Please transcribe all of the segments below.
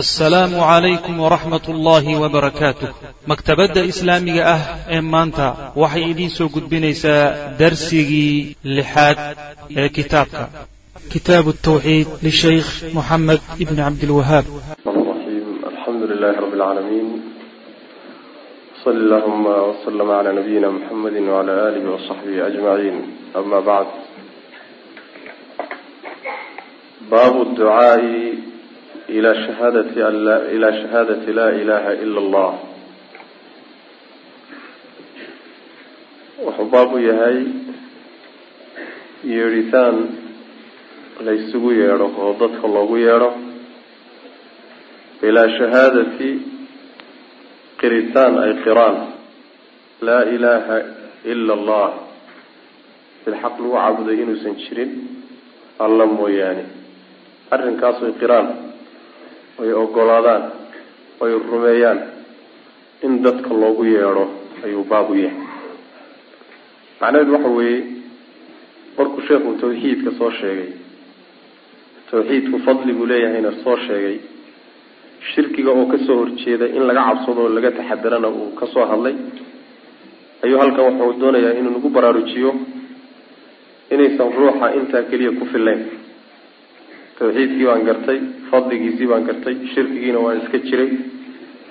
asalaamu calaykum waraxmat ullaahi wabarakaatuh maktabadda islaamiga ah ee maanta waxay idiin soo gudbinaysaa darsigii lixaad ee kitaabka. Kitaab tawxiid lishaykh moxamed ibn cabdilwahaab alxamdu lilaahi rabbi lcaalamiin sali allahuma wslm cla nabiyina muxamedi wcla aalihi wasaxbihi ajmaciin ama bacd baabu ducaai ilaa shahaadati laa ilaaha ila allah wuxuu baab u yahay yeedhitaan laysugu yeedho oo dadka loogu yeedho ilaa shahaadati qiritaan ay qiraan laa ilaaha ila allah bilxaq lagu caabuday inuusan jirin alla mooyaane arrinkaas ay qiraan oy ogolaadaan oy rumeeyaan. In dadka loogu yeedho ayuu baabu yahay. Macnaheedu waxa weeye markuu sheekhu tawxiidka soo sheegay tawxiidku fadli buu leeyahayna soo sheegay shirkiga oo ka soo horjeeda in laga cabsado oo laga taxadarana uu ka soo hadlay ayuu halkan wuxuu doonayaa inuu nagu baraarujiyo inaysan ruuxa intaa keliya ku filayn tawxiidkii baan gartay fadligiisii baan gartay shirkigiina waan iska jiray.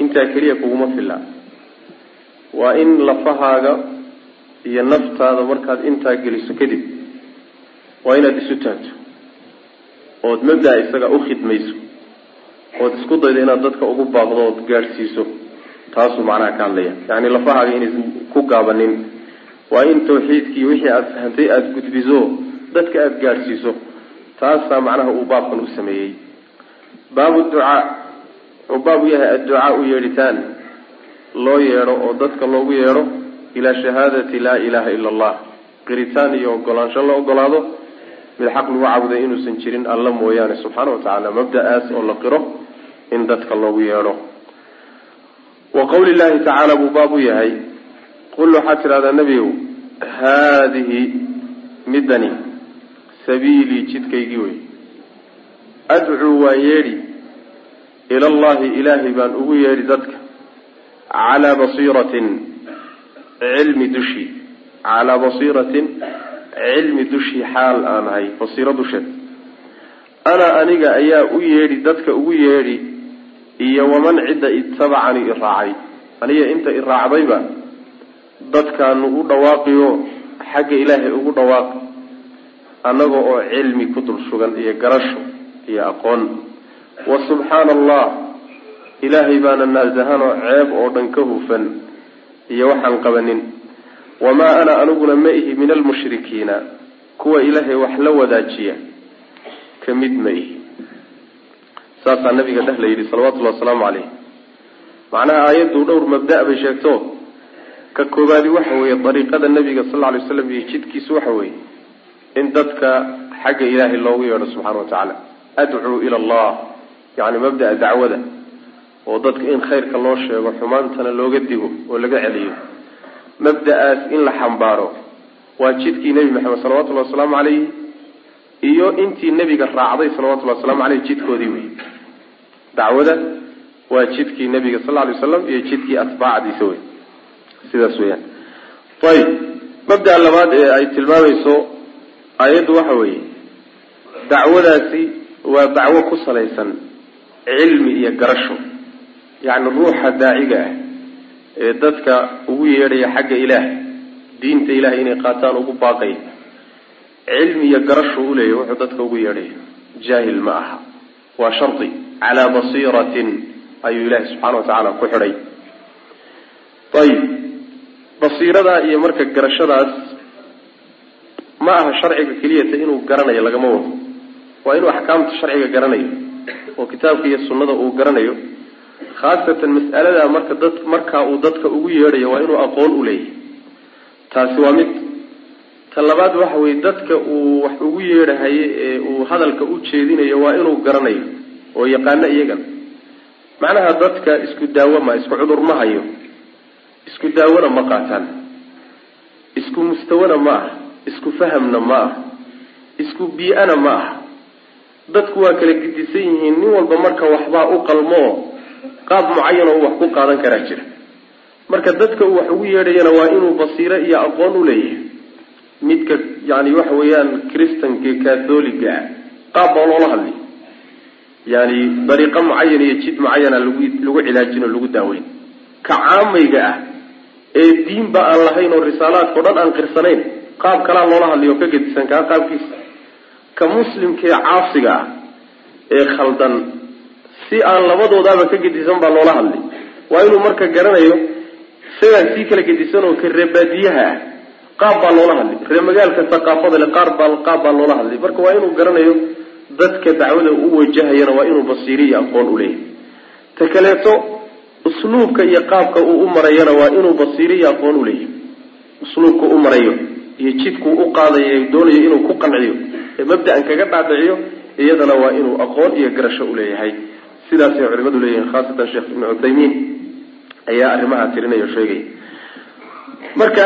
Intaa keliya kuguma filaa waa in lafahaaga iyo naftaada markaad intaa geliso kadib waa inaad isu taagto. Ood mabdaa isaga u khidmayso. Ood isku daydo inaad dadka ugu baaqdo ood gaadhsiiso. Taasuu macnaha ka hadlaya. Yacni lafahaaga inaysan ku gaabanin. Waa in tawxiidkii wixii aada fahantay aada gudbiso dadka aada gaadhsiiso taasaa macnaha uu baabkan u sameeyey. Baabu ducaa wuxuu baab u yahay adducaa u yeedhitaan loo yeedho oo dadka loogu yeedho ilaa shahaadati laa ilaaha ila allah qiritaan iyo ogolaansho la ogolaado mid xaq lagu caabuday inuusan jirin alla mooyaane subxaana watacaala mabda-aas oo la qiro in dadka loogu yeedho. Wa qowli llahi tacaala buu baab u yahay qul waxaad tidhahdaa nebigow haadihi midani sabiilii jidkaygii wey adcuu waan yeedhi ila allahi ilaahay baan ugu yeedhi dadka calaa basiiratin cilmi dushii calaa basiiratin cilmi dushii xaal aan ahay basiiro dusheed. Ana aniga ayaa u yeedhi dadka ugu yeedhi iyo waman cidda itabacanii i raacay. Aniga inta i raacdayba dadkaanu u dhawaaqiyo xagga ilaahay ugu dhawaaqi annaga oo cilmi ku dul sugan iyo garasho iyo aqoon. Wa subxaana allah ilaahay baana naasahanoo ceeb oo dhan ka hufan iyo waxaan qabanin. Wamaa ana aniguna ma ihi min almushrikiina kuwa ilaahay wax la wadaajiya ka mid ma ihi. Saasaa nabiga dheh la yidhi salawatullahi wasalaamu caleyh macnaha aayaddu dhowr mabda' bay sheegto. Ka koobaadi waxa weeye dariiqada nabiga sal lla lay slam iyo jidkiisu waxa weeye in dadka xagga ilaahay loogu yeedho subxana wa tacaala. Adcuu ila allah yacni mabda'a dacwada oo dadka in khayrka loo sheego xumaantana looga digo oo laga celiyo. Mabda-aas in la xambaaro waa jidkii nebi maxamed salawatullahi wasalaamu calayhi iyo intii nebiga raacday salawatullahi waslamu caleyh jidkoodii wey dacwada waa jidkii nebiga sal lla lay waslam iyo jidkii atbaacdiisa wey sidaas weyaan ayib mabda labaad ee ay tilmaamayso aayaddu waxa weeye dacwadaasi waa dacwo ku salaysan cilmi iyo garasho. Yacni ruuxa daaciga ah ee dadka ugu yeedhaya xagga ilaah diinta ilahay inay qaataan ugu baaqaya cilmi iyo garashu uleeyahy wuxuu dadka ugu yeedhaya. Jaahil ma aha. Waa shardi calaa basiiratin ayuu ilaahi subxaana wa tacaala ku xidhay. Ayib basiiradaa iyo marka garashadaas ma aha sharciga keliyata inuu garanayo lagama wado. Waa inuu axkaamta sharciga garanayo oo kitaabka iyo sunnada uu garanayo. Khaasatan mas'aladaa marka dad markaa uu dadka ugu yeedhayo waa inuu aqoon u leeyahay. Taasi waa mid. Ta labaad waxa weye dadka uu wax ugu yeedhahaye ee uu hadalka u jeedinayo waa inuu garanayo oo yaqaano iyagana macnaha dadka isku daawo ma isku cudur ma hayo. Isku daawona ma qaataan. Isku mustawana ma aha isku fahamna ma aha isku bii-ana ma aha dadku waa kala gedisan yihiin nin walba marka waxbaa u qalmoo qaab mucayan oo uu wax ku qaadan karaa jira. Marka dadka uu wax ugu yeedhayana waa inuu basiiro iyo aqoon u leeyahay. Midka yani waxa weeyaan kristanka catholiga ah qaab baa loola hadlay. Yani dariiqo mucayan iyo jid mucayana lagu lagu cilaajin oo lagu daaweyn. Ka caamayga ah ee diinba aan lahayn oo risaalaadkao dhan aan qirsanayn qaab kalaa loola hadlayo ka gedisan kaa qaabkiisa ka muslimkaee caasiga ah ee khaldan si aan labadoodaaba ka gedisan baa loola hadlay waa inuu marka garanayo isagaan sii kala gedisan oo ka reebaadiyaha ah qaab baa loola hadlay ree magaalka thaqaafada le qaar baa qaab baa loola hadlay marka waa inuu garanayo dadka dacwada u wajahayana waa inuu basiiri iyo aqoon uleeyahay ta kaleeto usluubka iyo qaabka uu u marayana waa inuu basiiri iyo aqoon uleeyahay usluubka u marayo iyo jidkuu u qaadayo doonayo inuu ku qanciyo ee mabda-an kaga dhaadhiciyo iyadana waa inuu aqoon iyo garasho uleeyahay sidaasay culimadu leeyihiin khaasatan sheekh ibnu cuthaymiin ayaa arrimaha tirinaya sheegaya marka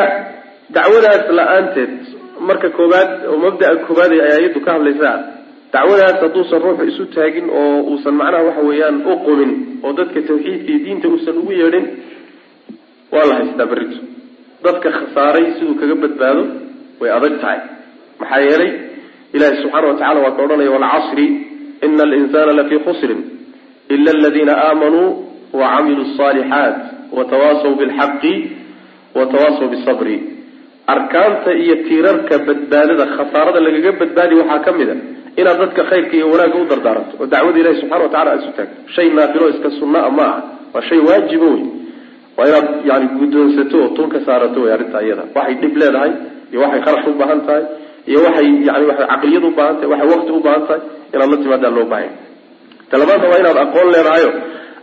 dacwadaas la'aanteed marka koobaad oo mabda-a koobaad ay aayaddu ka hadlaysaa dacwadaas hadduusan ruuxu isu taagin oo uusan macnaha waxa weeyaan u qumin oo dadka tawxiidka iyo diinta uusan ugu yeedhin waa la haystaa berrito. Dadka khasaaray siduu kaga badbaado way adag tahay. Maxaa yeelay ilahi subxaana watacala waa ka odhanaya walcasri ina alinsana lafii khusrin ila aladiina aamanuu wacamiluu alصaalixaat watawaasaw bilxaqi watawaasaw bisabri arkaanta iyo tiirarka badbaadada khasaarada lagaga badbaadi waxaa ka mid a inaad dadka khayrka iyo wanaagga u dardaaranto oo dacwada ilahi subxana watacala aad isu taagto shay naafilo iska sunaa ma ah waa shay waajibo wey waa inaad yani guddoonsato oo ka saarato wey arrinta iyada. Waxay dhib leedahay iyo waxay kharash u baahan tahay iyo waxay yani waxay caqliyad u baahan tahay waxay waqti u baahan tahay inaad la timaadaa loo baahanya talabaadna waa inaad aqoon leedahayo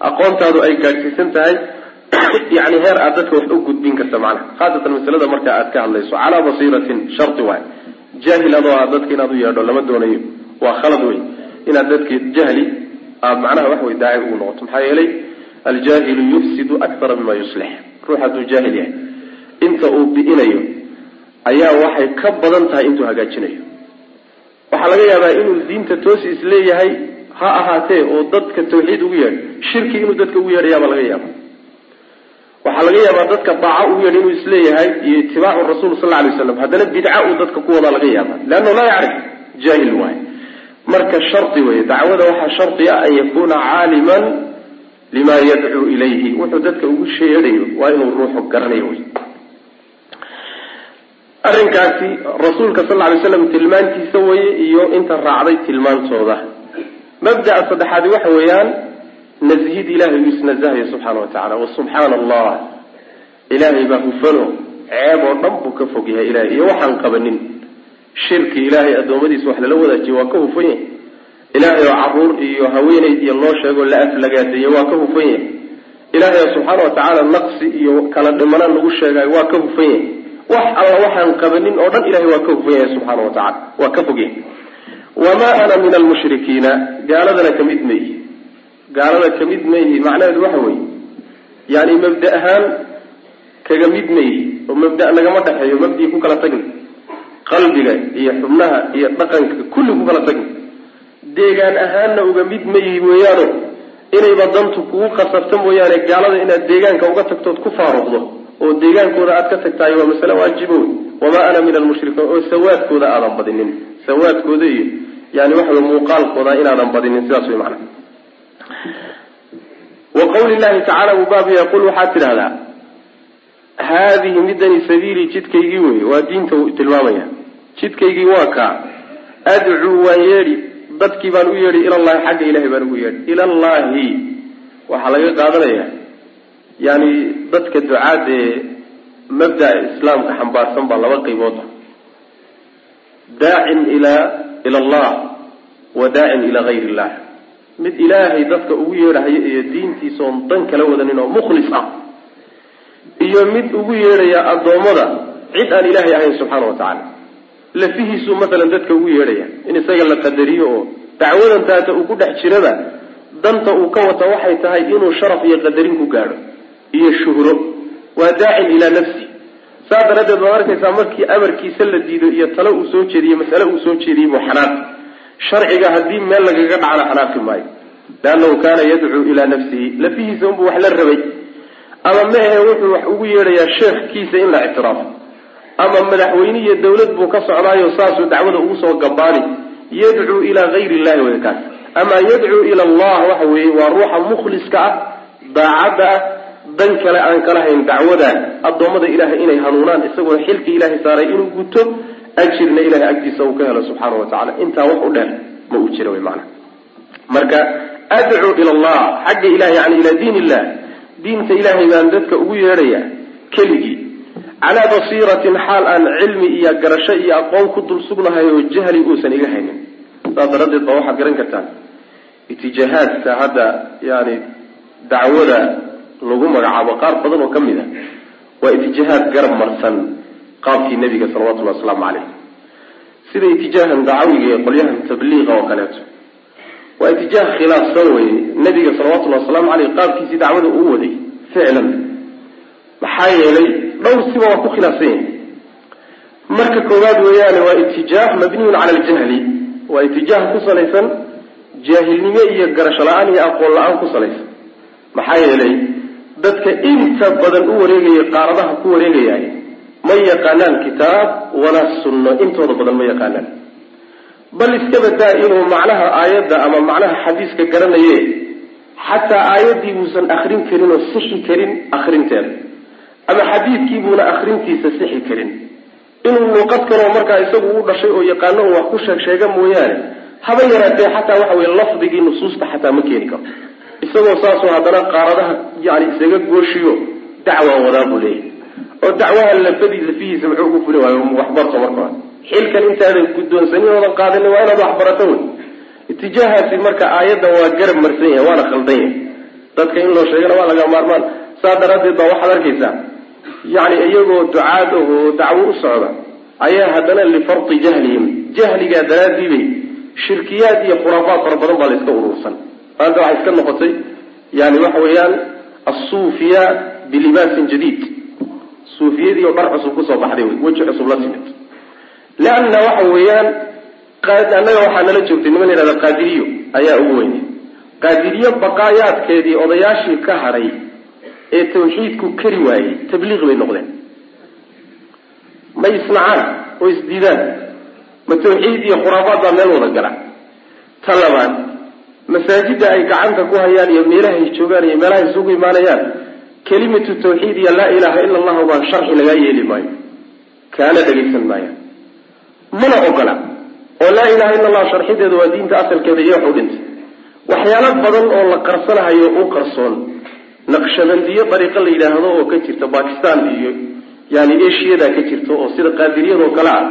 aqoontaadu ay gaadhsiisan tahay yani heer aad dadka wax u gudbin karta macnaha. Khaasatan masalada marka aad ka hadlayso calaa basiiratin shardi waay jaahil adoo ah dadka inaad u yeedho lama doonayo. Waa khalad wey inaad dadki jahli aad macnaha wax wey daaci ugu noqoto. Maxaa yeelay aljaahilu yufsidu akthara mima yuslix ruux hadduu jaahil yahay. Inta uu bi'inayo ayaa waxay ka badan tahay intuu hagaajinayo. Waxaa laga yaabaa inuu diinta toosi is leeyahay ha ahaatee oo dadka tawxiid ugu yeedho shirki inuu dadka ugu yeedhayaabaa laga yaaba waxaa laga yaabaa dadka daaco ugu yeedha inuu is leeyahay iyo itibaacu rasul sal alay slam haddana bidca uu dadka ku wadaa laga yaaba leannahu laa yacrif jaahil waay marka shardi wey dacwada waxaa shardi ah an yakuna caaliman lima yadcuu ilayhi. Wuxuu dadka ugu sheedhayo waa inuu ruuxu garanayo wey arrinkaasi rasuulka sal lay slam tilmaantiisa weye iyo inta raacday tilmaantooda. Mabda'a saddexaadi waxa weeyaan nazhid ilahay uu isnazahayo subxaana wa tacala wa subxaana allah ilaahay baa hufano ceeb oo dhan buu ka fog yahay ilahay iyo waxaan qabanin shirki ilaahay addoommadiisa wax lala wadaajiyo waa ka hufan yahay. Ilaahay oo carruur iyo haweenayd iyo loo sheego la aflagaadeeye waa ka hufan yahay. Ilaahay oo subxaana wa tacaala naqsi iyo kala dhimanaan lagu sheegayo waa ka hufan yahay wax alla waxaan qabanin oo dhan ilahay waa ka hufan yahay subxaana wa tacala waa ka fog yahay wamaa ana min almushrikiina. Gaaladana ka mid ma ihi gaalada ka mid ma ihi macnaheedu waxa weeye. Yani mabda ahaan kaga mid ma ihi oo mabda nagama dhexeeyo mabdii ku kala tagna qalbiga iyo xubnaha iyo dhaqanka kulli ku kala tagna deegaan ahaanna uga mid ma yihi weeyaano inayba dantu kugu qasabta mooyaane gaalada inaad deegaanka uga tagtood ku faaruqdo oo deegaankooda aad ka tagtahay waa masale waajibo wey wamaa ana min almushrikiin oo sawaadkooda aadan badinin. Sawaadkooda iyo yani waxa wey muuqaalkooda inaadan badinin sidaas way macana wa qawli llahi tacala uu baab yaqul waxaad tidhahdaa haadihi midani sabiilii jidkaygii wey waa diinta uu tilmaamaya. Jidkaygii waa kaa adcuu waan yeedhi dadkii baan u yeedhi ilallahi xagga ilahay baan ugu yeedhi. Ilallahi waxaa laga qaadanaya yani dadka ducaad ee mabda'a islaamka xambaarsan baa laba qaybood ah. Daacin ilaa ila allah wa daacin ilaa gayr illah mid ilaahay dadka ugu yeedhahayo iyo diintiisa oon dan kala wadanin oo mukhlis ah iyo mid ugu yeedhaya addoommada cid aan ilaahay ahayn subxaana wa tacaala. Lafihiisuu masalan dadka ugu yeedhaya in isaga la qadariyo oo dacwadan taata uu ku dhex jiraba danta uu ka wata waxay tahay inuu sharaf iyo qadarin ku gaadho iyo shuhro. Waa daacin ilaa nafsi. Saas daraaddeed baad arkaysaa markii amarkiisa la diido iyo talo uu soo jeediye masale uu soo jeediyey buu xanaaq. Sharciga haddii meel lagaga dhacna xanaaqi maayo. Leannahu kaana yadcuu ilaa nafsihi lafihiisa unbuu wax la rabay. Ama maehe wuxuu wax ugu yeedhayaa sheekhkiisa in la ictiraafo. Ama madaxweyne iyo dawlad buu ka socdaayo saasuu dacwada ugu soo gabaani yadcuu ilaa gayri illahi wey ama yadcuu ila allah waxa weeye waa ruuxa mukhliska ah daacadda ah dan kale aan kala hayn dacwada addoommada ilahay inay hanuunaan isagoo xilka ilaahay saaray inuu guto ajirna ilahay agtiisa uu ka helo subxaana wa tacala intaa wax u dheer ma uu jira wy maana marka adcuu ila allah xagga ilahay yani ilaa diin illah diinta ilaahay baan dadka ugu yeedhayaa keligii. Calaa basiiratin xaal aan cilmi iyo garasho iyo aqoon ku dul sugnahay oo jahli uusan iga haynin. Saas daraaddeed baa waxaad garan kartaan itijaahaadka hadda yani dacwada lagu magacaabo qaar badan oo ka mid a waa itijaahaad garab marsan qaabkii nebiga salawatullahi wasalaamu caleyh sida itijaahan dacawiga ee qolyahan tabliiqa oo kaleeto. Waa itijaah khilaafsan weye nebiga salawatullahi wasalaamu caleyh qaabkiisii dacwada uu waday ficlan. Maxaa yeelay dhowr siba waa ku khilaafsan yahay. Marka koowaad weeyaane waa itijaah mabniyun cala aljahli. Waa itijaah ku salaysan jaahilnimo iyo garasho la'aan iyo aqoon la'aan ku salaysan. Maxaa yeelay dadka inta badan u wareegaya qaaradaha ku wareegayay ma yaqaanaan kitaab walaa sunno. Intooda badan ma yaqaanaan. Bal iska badaa inuu macnaha aayadda ama macnaha xadiiska garanaye xataa aayaddii buusan karin oo sixi karin akrinteeda ama xadiidkiibuuna akrintiisa sixi karin. Inuu luuqad kaloo markaa isagu u dhashay oo yaqaano oo wax ku sheeg sheega mooyaane. Haba yaraatee xataa waxa weye lafdigii nusuusta xataa ma keeni karo isagoo saasoo haddana qaaradaha yani isaga gooshiyo dacwaa wadaa buu leeyahy oo dacwaha lafadii lafihiisa muxuu ugu fuli waayo waxbarto marka. xilkan intaadan guddoonsanin oodan waa inaad waxbarato wey. itijaahaasi marka aayaddan waa garab marsan yahay waana khaldan yahay. dadka in loo sheegana waa laga maarmaan. saa daraaddeed baa waxaad arkaysaa. yani iyagoo ducaad ahoo dacwo u socda ayaa haddana lifardi jahlihim. jahligaa daraadiibay shirkiyaad iyo khuraafaad fara badan baa la iska urursan maanta waxay iska noqotay yani waxa weeyaan asuufiya bilibaasin jadiid. Suufiyadii oo dhar cusub ku soo baxday wey weji cusub la timid. Leanna waxa weeyaan annaga waxaa nala joogtay niman la yhahda qaadiriyo ayaa ugu weyne qaadiriyo baqaayaadkeedii odayaashii ka hadhay ee tawxiidku kari waayey tabliiq bay noqdeen. Ma isnacaan oo isdiidaan ma tawxiid iyo khuraafaad baa meel wada gala. Ta labaad masaajida ay gacanta ku hayaan iyo meelahay joogaan iyo meelahay isugu imaanayaan kelimatu tawxiid iyo laa ilaaha ila allahu baan sharxi lagaa yeeli maayo. Kaana dhegaysan maayaan mana ogola oo laa ilaha illa allah sharxideeda waa diinta asalkeeda iyo wax u dhintay waxyaalo badan oo la qarsanahayo u qarsoon. Naqshabandiyo dariiqo la yidhaahdo oo ka jirta bakistan iyo yani eshiyada ka jirta oo sida qaadiriyadoo kale ah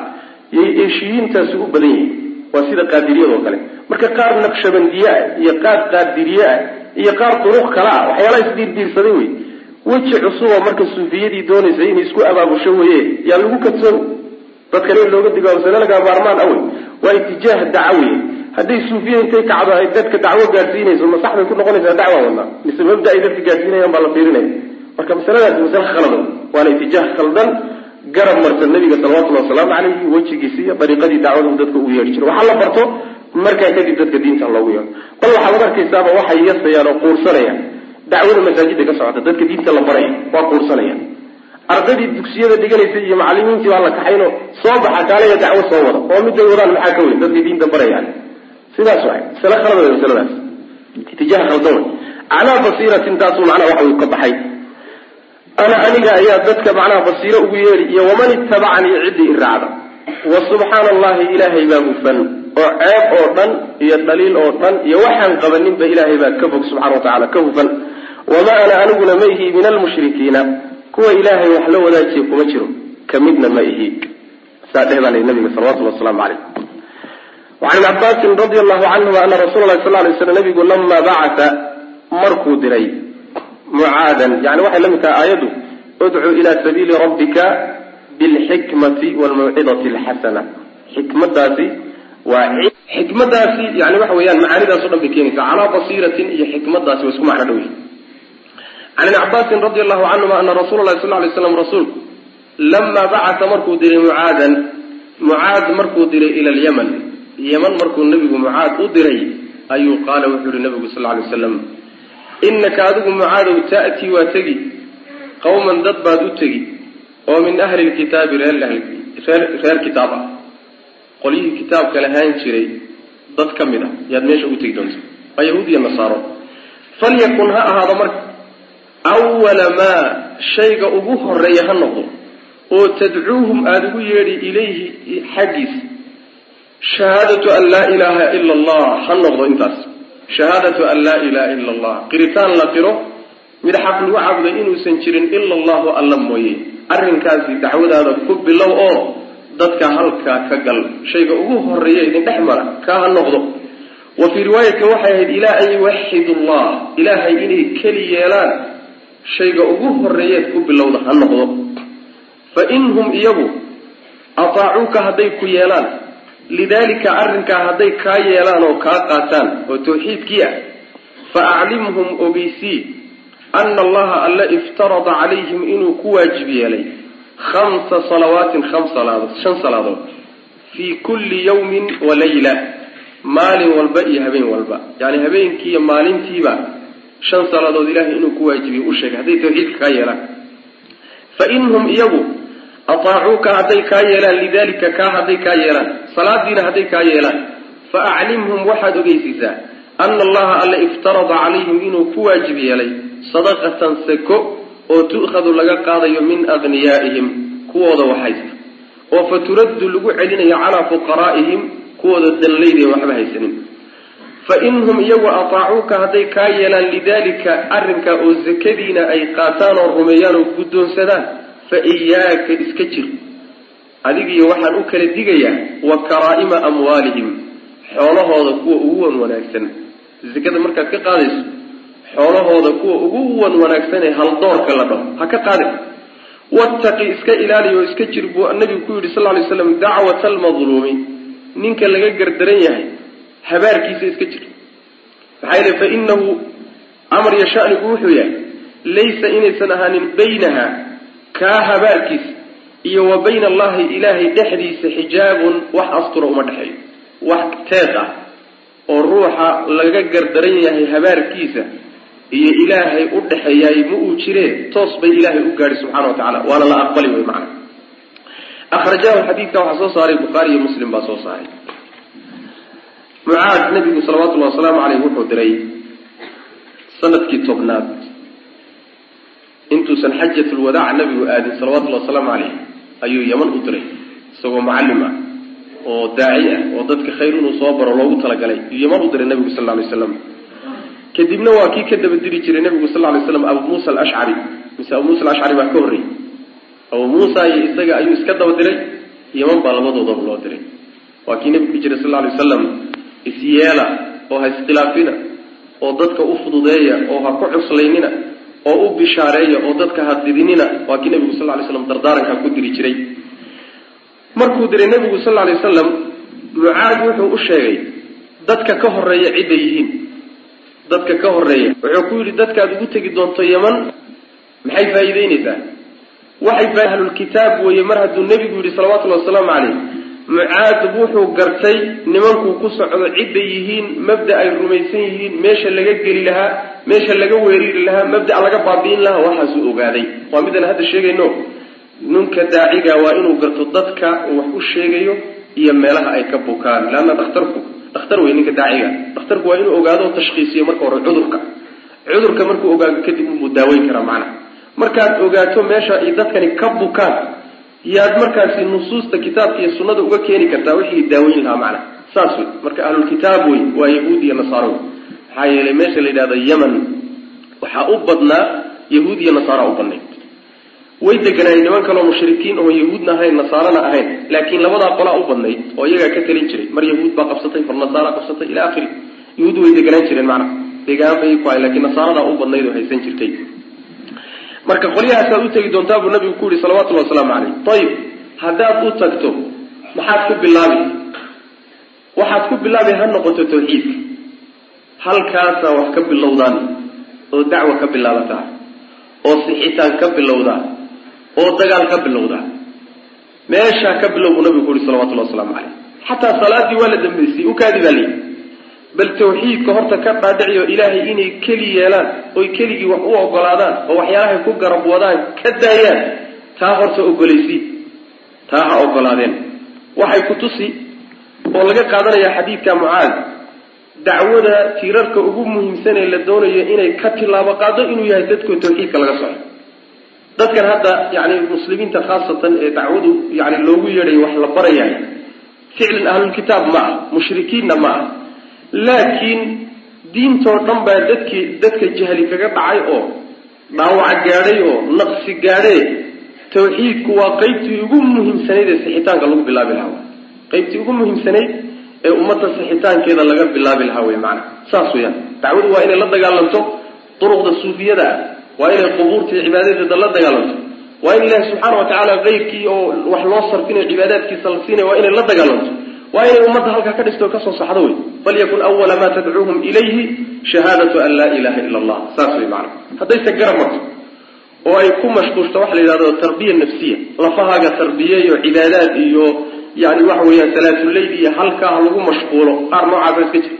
yay eshiyiintaasi u badan yihiin. Waa sida qaadiriyadoo kale marka qaar naqshabandiye ah iyo qaar qaadiriye ah iyo qaar duruq kale ah waxyaalaha isdiirdiirsaday wey. Weji cusuba marka suufiyadii doonaysa inay isku abaabusho weye yaa lagu kadsoon. Dadkan in looga digo masale lagaa maarmaan awey waa itijaah dacawiya hadday suufiya intay kacdo ay dadka dacwo gaadsiinayso ma ku noqonaysaa dacwa wadna mise mabda dadka gaadsiinayaan baa la fiirinaya. Marka masaladaasi masale khaldan waana itijaah khaldan garab marsan nabiga salawatullahi wasalaamu calayhi wejigiisi iyo dariiqadii dacwada uu dadka ugu yeedhi jiro waxaa la barto markaa kadib dadka diinta loogu yeedho bal waxaad arkaysaaba waxay yasayaan oo quursanayaan. Dacwada masaajida ka socota dadka diinta la baraya waa quursanayaan. Ardaydii dugsiyada dhiganaysa iyo macalimiintii baa la kaxayno soo baxa kaalaya dacwo soo wada oo miday wadaan maxaa ka weyn? Dadkii diinta barayaan. Sidaas waay. Masale khalad wey masaladaas itijaah khaldan wey calaa basiiratin taasuu macnaha waxa uu ka baxay. Ana aniga ayaa dadka macnaha basiiro ugu yeedhi iyo waman ittabacanii ciddii i raacda. Wa subxaana allahi ilaahay baa hufan oo ceeb oo dhan iyo dhaliil oo dhan iyo waxaan qabaninba ilaahay baa ka fog subxana wa tacala ka hufan. Wamaa ana aniguna ma ihi min almushrikiina. Kuwa ilaahay wax la wadaajiya kuma jiro. Ka midna ma ihi. Saa dheh baa layi nabiga salawatullhi wasalaamu calayh. Wacan ibni cabaasin radi allahu canhuma ana rasuula lahi sal lay slam nabigu lama bacata markuu diray mucaadan. Yani waxay la tahay aayaddu udcuu ila sabiili rabbika bilxikmati walmawcidati alxasana xikmadaasi waa xikmadaasi yani waxa weeyaan macaanidaas o dhan bay keenaysaa. Calaa basiiratin iyo xikmadaasi waa isku macno dhow. Can ibni cabaasin radi allahu canhuma ana rasuula lahi sal lay slam rasuulku lama bacata markuu diray mucaadan mucaad markuu diray ila lyaman yeman markuu nebigu mucaad u diray ayuu qaala wuxuu yihi nabigu sal lay waslam innaka adigu mucaadow ta'tii waa tegi. Qawman dad baad u tegi. Oo min ahli lkitaabi reer reer kitaab ah qolyihii kitaabka lahaan jiray dad ka mid ah yaad meesha u tegi doonta waa yahuud iyo nasaaro. Falyakun ha ahaado marka awala maa shayga ugu horreeya ha noqdo oo tadcuuhum aada ugu yeedhi ilayhi xaggiisa shahaadatu an laa ilaaha ila allah ha noqdo intaas. Shahaadatu an laa ilaha ila allah qiritaan la qiro mid xaq lagu caabuday inuusan jirin ila allahu alla mooye. Arrinkaasi dacwadaada ku bilow oo dadka halkaa ka gal. Shayga ugu horreeya idin dhex mara kaa ha noqdo. Wa fii riwaayatin waxay ahayd ilaa an yuwaxidu allah ilaahay inay keli yeelaan shayga ugu horeeyeed ku bilowda ha noqdo. Fa in hum iyagu ataacuuka hadday ku yeelaan lidaalika arrinkaa hadday kaa yeelaan oo kaa qaataan oo tawxiidkii ah fa aclimhum ogeysii ana allaha alla iftarada calayhim inuu ku waajib yeelay khamsa salawaatin khams salaadood shan salaadood fii kulli yawmin wa layla maalin walba iyo habeen walba yani habeenkii iyo maalintiiba shan salaadood ilahay inuu ku waajibiye u sheegay hadday tawxiidka kaa yeelaan fa in hum iyagu ataacuuka hadday kaa yeelaan lidalika kaa hadday kaa yeelaan salaadiina hadday kaa yeelaan fa aclimhum waxaad ogeysiisaa ana allaha alla iftarada calayhim inuu ku waajib yeelay sadaqatan sako oo tu'khadu laga qaadayo min agniyaa'ihim kuwooda waxhaysta oo fa turaddu lagu celinayo calaa fuqaraa'ihim kuwooda danlayda waxba haysanin. Fa in hum iyagu ataacuuka hadday kaa yeelaan lidalika arrinkaa oo sakadiina ay qaataan oo rumeeyaan oo guddoonsadaan fa iyaaka iska jir. Adigiyo waxaan u kala digayaa wa karaa'ima amwaalihim xoolahooda kuwa ugu wan wanaagsan. Sakada markaad ka qaadayso xoolahooda kuwa ugu wan wanaagsan ee haldoorka la dhaho ha ka qaadin wattaqi iska ilaaliy oo iska jir buu nabigu ku yidhi sal ly slam dacwata almadluumi ninka laga gardaran yahay habaarkiisa iska jir. Maxaa yeele fa inahu amar iyo shanigu wuxuu yahay laysa inaysan ahaanin baynaha kaa habaarkiisa iyo wa bayna allahi ilaahay dhexdiisa xijaabun wax astura uma dhexeeyo. Wax teed ah oo ruuxa laga gardaran yahay habaarkiisa iyo ilaahay u dhexeeyaay ma uu jiree toos bay ilaahay u gaadhi subxana wa tacala waana la aqbali wey macana akhrajahu xadiidka waxaa soo saaray bukhaari iyo muslim baa soo saaray. Mucaad nabigu salawatullahi wasalaamu caleyh wuxuu diray sannadkii tobnaad. Intuusan xajatulwadaac nabigu aadin salawatullahi wasalaamu caleyh ayuu yaman u diray isagoo mucallim ah oo daaci ah oo dadka khayr inuu soo baro loogu talagalay. Yuu yaman u diray nabigu sal lla alay slam kadibna waa kii ka daba diri jiray nabigu sal lay slam abu muusa alashcari mise abu muusa alashcari baa ka horreeyey abu muusa iyo isaga ayuu iska daba diray yaman baa labadoodaba loo diray. Waa kii nabigu jiray sal lay wasalam isyeela oo ha iskhilaafina oo dadka u fududeeya oo ha ku cuslaynina oo u bishaareeya oo dadka ha didinina. Waa kii nabigu sal lay slam dardaarankaa ku diri jiray. Markuu diray nabigu sal lay wasalam mucaad wuxuu u sheegay dadka ka horreeya cidday yihiin dadka ka horreeya wuxuu ku yidhi dadkaad ugu tegi doonto yaman maxay faa'iideyneysaa waxay ahlulkitaab weeye mar hadduu nebigu yidhi salawatullhi wasalaamu caleyh mucaad wuxuu gartay nimankuu ku socdo cidday yihiin mabda ay rumaysan yihiin meesha laga geli lahaa meesha laga weeriri lahaa mabda'a laga baabi'in lahaa. Waxaasuu ogaaday. Waa midaan hadda sheegayno ninka daaciga waa inuu garto dadka wax u sheegayo iyo meelaha ay ka bukaan. Leanna dhakhtarku dhakhtar wey ninka daaciga. Dhakhtarku waa inuu ogaado o tashkhiisiyo marka hore cudurka. Cudurka markuu ogaado kadib unbuu daaweyn karaa macnaha. Markaad ogaato meesha ay dadkani ka bukaan yaad markaasi nusuusta kitaabka iyo sunnada uga keeni kartaa wixii daaweyn lahaa macnaha. Saas wey marka ahlulkitaab wey waa yahuud iyo nasaaro. Wey maxaa yeelay meesha la yidhahdo yeman waxaa u badnaa yahuud iyo nasaara u badnayd way deganaayeen niman kaloo mushrikiin oo yahuudna ahayn nasaarana ahayn. Laakiin labadaa qolaa u badnayd oo iyagaa ka talin jiray. Mar yahuud baa qabsatay mar nasaara qabsatay ila akhiri. Yahuud way deganaan jireen macnaha degaan bay ku hayn lakiin nasaaradaa u badnayd oo haysan jirtay. Marka qolyahaasaad u tegi doontaa buu nabigu ku yihi salawatullahi wasalaamu caleyh ayib haddaad u tagto maxaad ku bilaabi? Waxaad ku bilaabi ha noqoto tawxiidka halkaasaa wax ka bilowdaan oo dacwa ka bilaabataa oo sixitaan ka bilowdaa oo dagaal ka bilowdaa meeshaa ka bilow buu nabigu ku yihi salawatullahi wasalaamu caleyh xataa salaadii waa la dambaysay ukaadi baa layihi bal tawxiidka horta ka dhaadhiciyo ilaahay inay keli yeelaan oy keligii wax u ogolaadaan oo waxyaalahay ku garab wadaan ka daayaan taa horta ogolaysi taa ha ogolaadeen. Waxay ku tusi oo laga qaadanayaa xadiidka mucaad dacwada tiirarka ugu muhiimsan ee la doonayo inay ka tilaabo qaado inuu yahay dadku tawxiidka laga soco dadkan hadda yani muslimiinta khaasatan ee dacwadu yani loogu yeedhayo wax la barayahay ficlan ahlulkitaab ma ah mushrikiinna ma ah laakiin diintoo dhan baa dadkii dadka jahli kaga dhacay oo dhaawac gaadhay oo naqsi gaadhee tawxiidku waa qeybtii ugu muhiimsanayd ee sixitaanka lagu bilaabi lahaa. Qeybtii ugu muhiimsanayd ee ummadda sixitaankeeda laga bilaabi lahaa wey maana saas weyaan dacwadu waa inay la dagaalanto duruqda suufiyada ah waa inay qubuurta iyo cibaadadeeda la dagaalanto. Waa in ilaahi subxaana wa tacaala keyrkii oo wax loo sarfinayo cibaadaadkiisa la siinaya waa inay la dagaalanto. Waa inay ummadda halkaa ka dhisto o ka soo saxdo wey falyakun awala maa tadcuuhum ilayhi shahaadatu an laa ilaha ila allah. Saas wey maana haddayse garab marto oo ay ku mashquushto waxa la yidhahdo tarbiya nafsiya. Lafahaaga tarbiye iyo cibaadaad iyo yani waxa weeyaan salaatuleyl iyo halkaa lagu mashquulo qaar noocaasa iska jira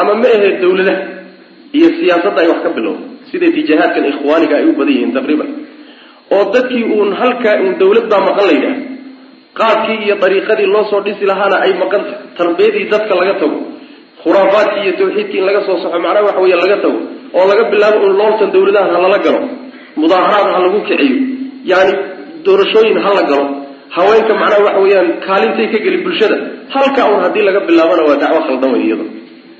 ama ma aheed dawladaha iyo siyaasadda ay wax ka bilowda sida tijahaadkan ikhwaaniga ay u badan yihiin taqriiban. oo dadkii uun halkaa uun dawlad baa maqan la yidhaha qaabkii iyo dariiqadii loo soo dhisi lahaana ay maqan tahay. Tarbiyadii dadka laga tago khuraafaadkii iyo tawxiidkii in laga soo saxo macnaha waxa weya laga tago oo laga bilaabo un looltan dawladaha ha lala galo mudaaharaad ha lagu kiciyo yani doorashooyin ha la galo haweenka macnaha waxa weeyaan kaalintay ka geli bulshada halka un haddii laga bilaabana waa dacwo khaldan wey iyado.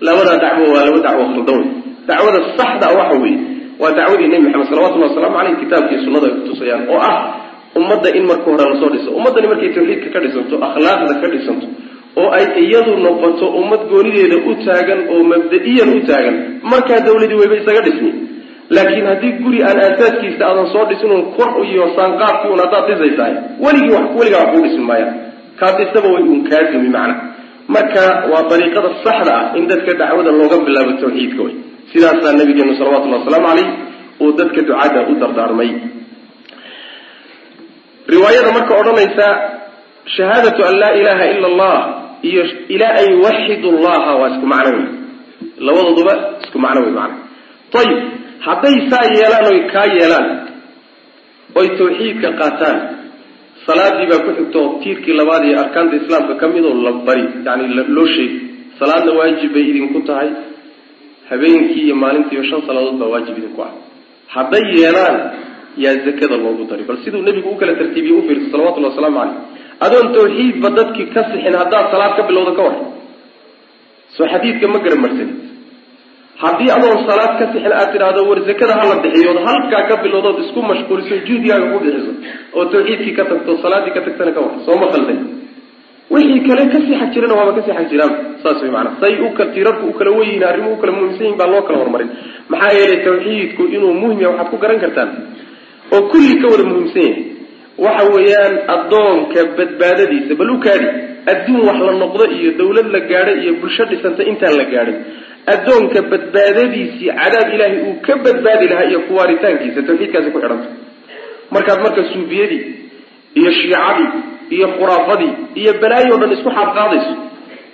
Labadaa dacwo waa laba dacwo khaldan wey dacwada saxda waxa weeye waa dacwadii nebi maxamed salawatullahi waslamu caleyh kitaabkii sunnada ay kutusayaan oo ah ummadda in marka hore la soo dhiso ummaddani markay tawxiidka ka dhisanto akhlaaqda ka dhisanto oo ay iyadu noqoto ummad goonideeda u taagan oo mabda-iyan u taagan markaa dawladii wayba isaga dhismi. Laakiin haddii guri aan aasaaskiisa aadan soo dhisinun kor iyo saanqaadkii un haddaad dhisaysahay weligii weligaa wax kuu dhismi maayaan kaad dhisaba way uun kaa dumi macna. Marka waa dariiqada saxda ah in dadka dacwada looga bilaabo tawxiidka way sidaasaa nabigeenu salawatullahi wasalaamu caleyh uu dadka ducada u dardaarmay. riwaayada marka odhanaysa shahaadatu an laa ilaha ila allah iyo ilaa an yuwaxidu llaha waa isku macno wey labadooduba isku macno wey macna. Ayib hadday saa yeelaan oy kaa yeelaan oy tawxiidka qaataan salaadii baa ku xigto tiirkii labaad iyo arkaanta islaamka ka midoo la bari yani loo sheegi salaadna waajib bay idinku tahay habeenkii iyo maalintiiyo shan salaadood baa waajib idinku ah. Hadday yeelaan yaa zakada loogu dari. Bal siduu nebigu u kala tartiibiye u fiirsa salawatullahi wasalaamu caleyh adoon tawxiidba dadkii ka sixin haddaad salaad ka bilowda ka war soo xadiidka ma garamarsanid haddii adoon salaad ka sixin aad tidhaahdo war zakada hala bixiyood halkaa ka bilowdood isku mashquuliso juhdigaaga ku bixiso oo tawxiidkii ka tagto salaaddii ka tagtana ka war sooma khalday wixii kale ka sixag jirana waaba ka sixag jiraan. Saas way maanaa say u tiirarku u kala weyihin arrimuhu u kala muhiimsan yihiin baa loo kala horumarin maxaa yeelay tawxiidku inuu muhiim yahay waxaad ku garan kartaan. Oo kulli ka wada muhiimsan yahay waxa weeyaan addoonka badbaadadiisa bal u kaadi adduun wax la noqdo iyo dawlad la gaadhay iyo bulsho dhisanta intaan la gaadhin. Addoonka badbaadadiisii cadaab ilaahay uu ka badbaadi lahaa iyo kuwaaritaankiisa tawxiidkaasi ku xidhanta markaad marka suufiyadii iyo shiicadii iyo khuraafadii iyo balaayo o dhan isku xaabqaadayso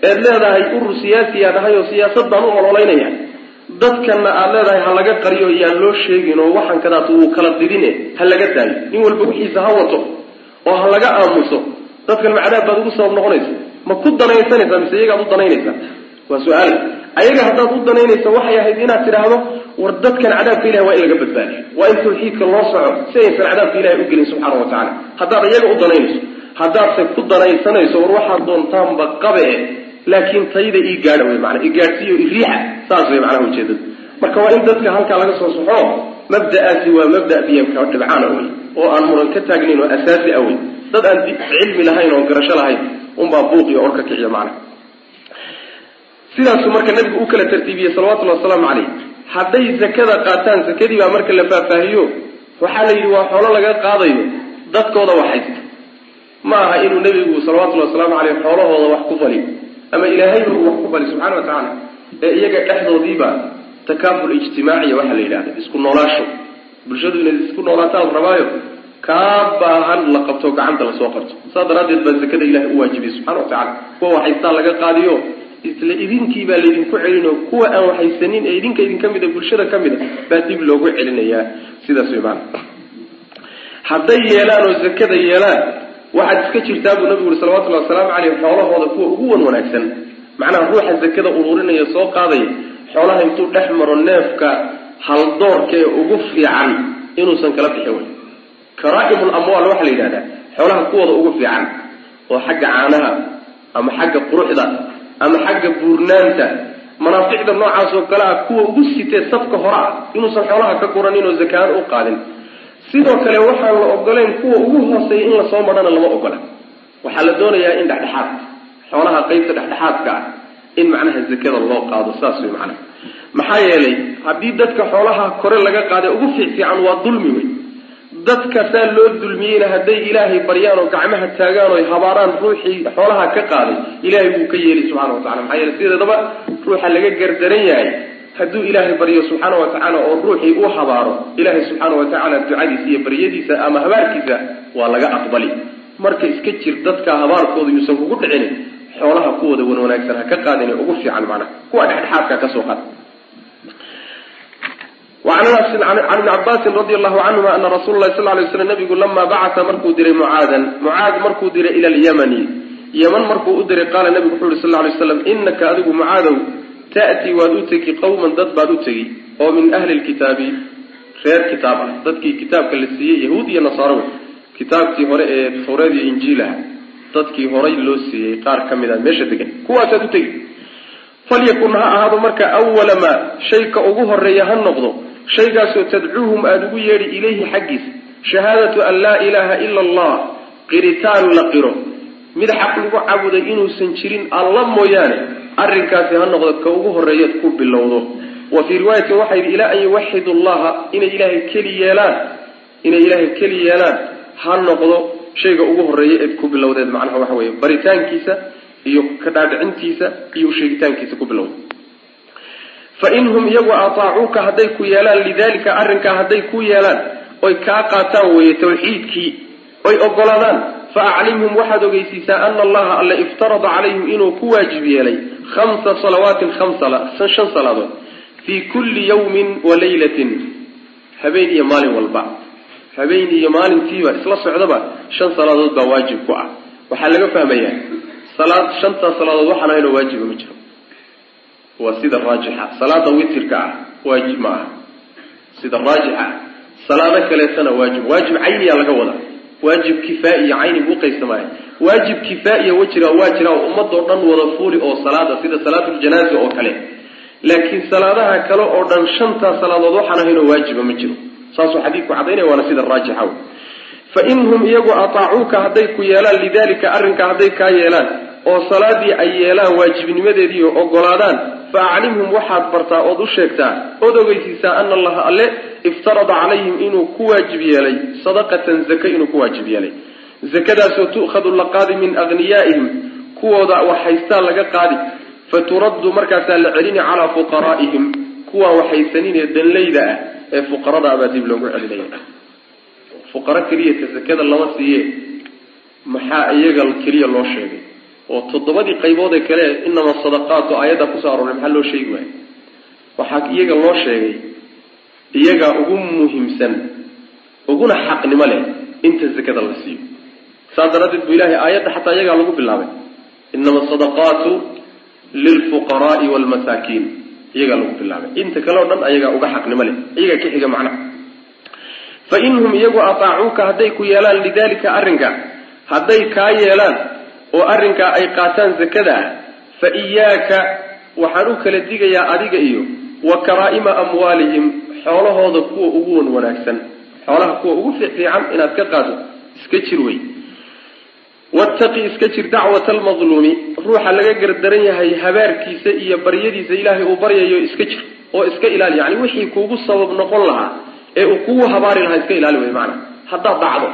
eed leedahay urur siyaasiyaa dhahay oo siyaasad baan u ololaynaya dadkanna aad leedahay ha laga qariyo yaan loo sheegin oo waxan kadaas wuu kala didine ha laga daayo. Nin walba wixiisa ha wato oo ha laga aamuso dadkan macdaab baad ugu sabab noqonaysa ma ku danaysanaysaa mise iyagaad u danaynaysaa? Waa su'aal. Ayaga haddaad u danaynaysa waxay ahayd inaad tidhaahdo war dadkan cadaabka ilahi waa in laga badbaadiyo waa in tawxiidka loo soco si aysan cadaabka ilahi u gelin subxaana wa tacala haddaad iyaga u danaynayso haddaadse ku danaysanayso war waxaad doontaanba qabe laakiin tayda ii gaadha wey maana igaadhsiiyo iriixa saas wey macnaha ujeedada marka waa in dadka halkaa laga soo soxo mabda'aasi waa mabda' biyamka dhibcaana wey oo aan muran ka taagnayn oo asaasi ah wey dad aan cilmi lahayn oo garasho lahayn unbaa buuq iyo or kiciya macnaha. Sidaasuu marka nabigu u kala tartiibiyey salawatullahi wasalaamu caleyh hadday zakada qaataan zakadii baa marka la faahfaahiyo waxaa la yidhi waa xoolo laga qaadayo dadkooda wax haysta ma aha inuu nebigu salawatullahi wasalaamu caleyh xoolahooda wax ku faliyo ama ilaahayba uu wax ku fali subxana wa tacaala ee iyaga dhexdoodiiba takaaful ijtimaaciya waxaa la yidhahda isku noolaasho. Bulshadu inay isku noolaataan rabaayo kaa baahan la qabto gacanta la soo qabto saas daraaddeed baa zakada ilahay u waajibiyey subxana wa tacala kuwa waxaystaa laga qaadiyo isla idinkii baa laydinku celinoo kuwa aan waxaysanin ee idinka idin ka mid a bulshada ka mid a baa dib loogu celinayaa. Sidaas way maana hadday yeelaan oo zakada yeelaan waxaad iska jirtaa buu nabigu uri salawatullahi wasalaamu caleyh xoolahooda kuwa ugu wan wanaagsan. Macnaha ruuxa zakada ururinaya soo qaadaya xoolaha intuu dhex maro neefka haldoorka ee ugu fiican inuusan kala bixin wey karaa'imul amwaal waxaa la yidhahdaa xoolaha kuwooda ugu fiican oo xagga caanaha ama xagga quruxda ama xagga buurnaanta. Manaaficda noocaas oo kale ah kuwa ugu sitee safka hore ah inuusan xoolaha ka guranin oo zakaan u qaadin sidoo kale waxaan la ogoleyn kuwa ugu hooseeya in la soo madhana lama ogola. Waxaa la doonayaa in dhexdhexaad xoolaha qeybta dhexdhexaadka ah in macnaha zakada loo qaado saas way macnaha. Maxaa yeelay haddii dadka xoolaha kore laga qaaday ugu fiicfiican waa dulmi wey dadka saa loo dulmiyeyna hadday ilaahay baryaan oo gacmaha taagaan oo habaaraan ruuxii xoolaha ka qaaday ilaahay buu ka yeeli subxana wa tacala maxaa yeele sideedaba ruuxa laga gardaran yahay hadduu ilaahay baryo subxaana wa tacaala oo ruuxii u habaaro ilaahay subxaana wa tacaala ducadiisa iyo baryadiisa ama habaarkiisa waa laga aqbali. Marka iska jir dadka habaarkooda yuusan kugu dhicin xoolaha kuwooda wan wanaagsan ha ka qaadin ugu fiican macnaha kuwa dhexdhexaadka ka soo qaad. Wacan ibni cabaasin radi allahu canhuma ana rasuula lahi sal lay slam nabigu lamaa bacata markuu diray mucaadan mucaad markuu diray ila alyamani yaman markuu u diray qaala nabigu wuxu yuri sal lay slam inaka adigu mucaadow ta'tii waad u tegi qawman dad baad u tegi oo min ahli lkitaabi reer kitaab ah. Dadkii kitaabka la siiyey yahuud iyo nasaaro wey. Kitaabkii hore ee tawreed iyo injiil ah. Dadkii horay loo siiyey qaar ka mid a meesha degan. Kuwaasaad u tegi. Falyakun ha ahaado marka awala maa shayka ugu horreeya ha noqdo. Shaygaasoo tadcuuhum aada ugu yeedhi ilayhi xaggiisa shahaadatu an laa ilaaha ila allah. Qiritaan la qiro mid xaq lagu caabuday inuusan jirin alla mooyaane arrinkaasi ha noqdo ka ugu horreeyaad ku bilowdo. Wa fii riwaayatin waxaa yidhi ilaa an yuwaxidu allaha inay ilaahay keli yeelaan inay ilaahay keli yeelaan ha noqdo shayga ugu horreeya eed ku bilowdeed. Macnaha waxa weeye baritaankiisa iyo ka dhaadhicintiisa iyo usheegitaankiisa ku bilowda. Fain hum iyagu ataacuuka hadday ku yeelaan lidalika arrinkaa hadday ku yeelaan oy kaa qaataan weeye tawxiidkii oy ogolaadaan fa aclimhum waxaad ogeysiisaa ana allaha alle iftarada calayhim inuu ku waajib yeelay khamsa salawaatin shan salaadood fii kulli yawmin wa laylatin habeen iyo maalin walba habeen iyo maalintiiba isla socdaba shan salaadood baa waajib ku ah waxaa laga fahmayaa salaad shantaa salaadood waxaan ahaynoo waajiba ma jiro waa sida raajixa salaada witirka ah waajib ma aha sida raajixa salaado kaleetana waajib waajib cayniyaa laga wada waajib kifaa'iya cayni buu qaybsamaya waajib kifaa'iya wajira waa jira oo ummadoo dhan wada fuuli oo salaada sida salaatuljanaaza oo kale. Laakiin salaadaha kale oo dhan shantaa salaadood waxaan ahaynoo waajiba ma jiro. Saasuu xadiidku cadaynaya waana sida raajixa wey fa in hum iyagu ataacuuka hadday ku yeelaan lidalika arrinkaa hadday kaa yeelaan oo salaadii ay yeelaan waajibnimadeedii oo ogolaadaan fa aclimhum waxaad bartaa ood u sheegtaa ood ogeysiisaa ana allaha alle iftarada calayhim inuu ku waajib yeelay sadaqatan zaka inuu ku waajib yeelay. Zakadaasoo tu'khadu la qaadi min aghniyaa'ihim kuwooda wax haystaa laga qaadi fa turaddu markaasaa la celini calaa fuqaraa'ihim kuwaa waxhaysaninee danlayda ah ee fuqarada abaa dib loogu celinaya fuqaro keliyata zakada lama siiye maxaa iyaga keliya loo sheegay oo toddobadii qaybood ee kale inama sadaqaatu aayadda ku soo arooray maxaa loo sheegi waaya waxaa iyaga loo sheegay iyagaa ugu muhiimsan uguna xaqnimo leh inta zakada la siiyo. Saas daraaddeed bu ilahay aayadda xataa iyagaa lagu bilaabay. Inama asadaqaatu lilfuqaraai waalmasaakiin iyagaa lagu bilaabay. Inta kale o dhan ayagaa uga xaqnimo leh. Iyagaa ka xiga macnaha fa in hum iyagu ataacuuka hadday ku yeelaan lidalika arrinka hadday kaa yeelaan oo arrinkaa ay qaataan zakada ah fa iyaaka waxaan u kala digayaa adiga iyo wa karaa'ima amwaalihim xoolahooda kuwa ugu wan wanaagsan. Xoolaha kuwa ugu fiicfiican inaad ka qaado iska jir wey. Wattaqi iska jir dacwata almadluumi ruuxa laga gardaran yahay habaarkiisa iyo baryadiisa ilaahay uu baryayo iska jir oo iska ilaali. Yani wixii kuugu sabab noqon lahaa ee uu kugu habaari lahaa iska ilaali wey maanaa haddaad dhacdo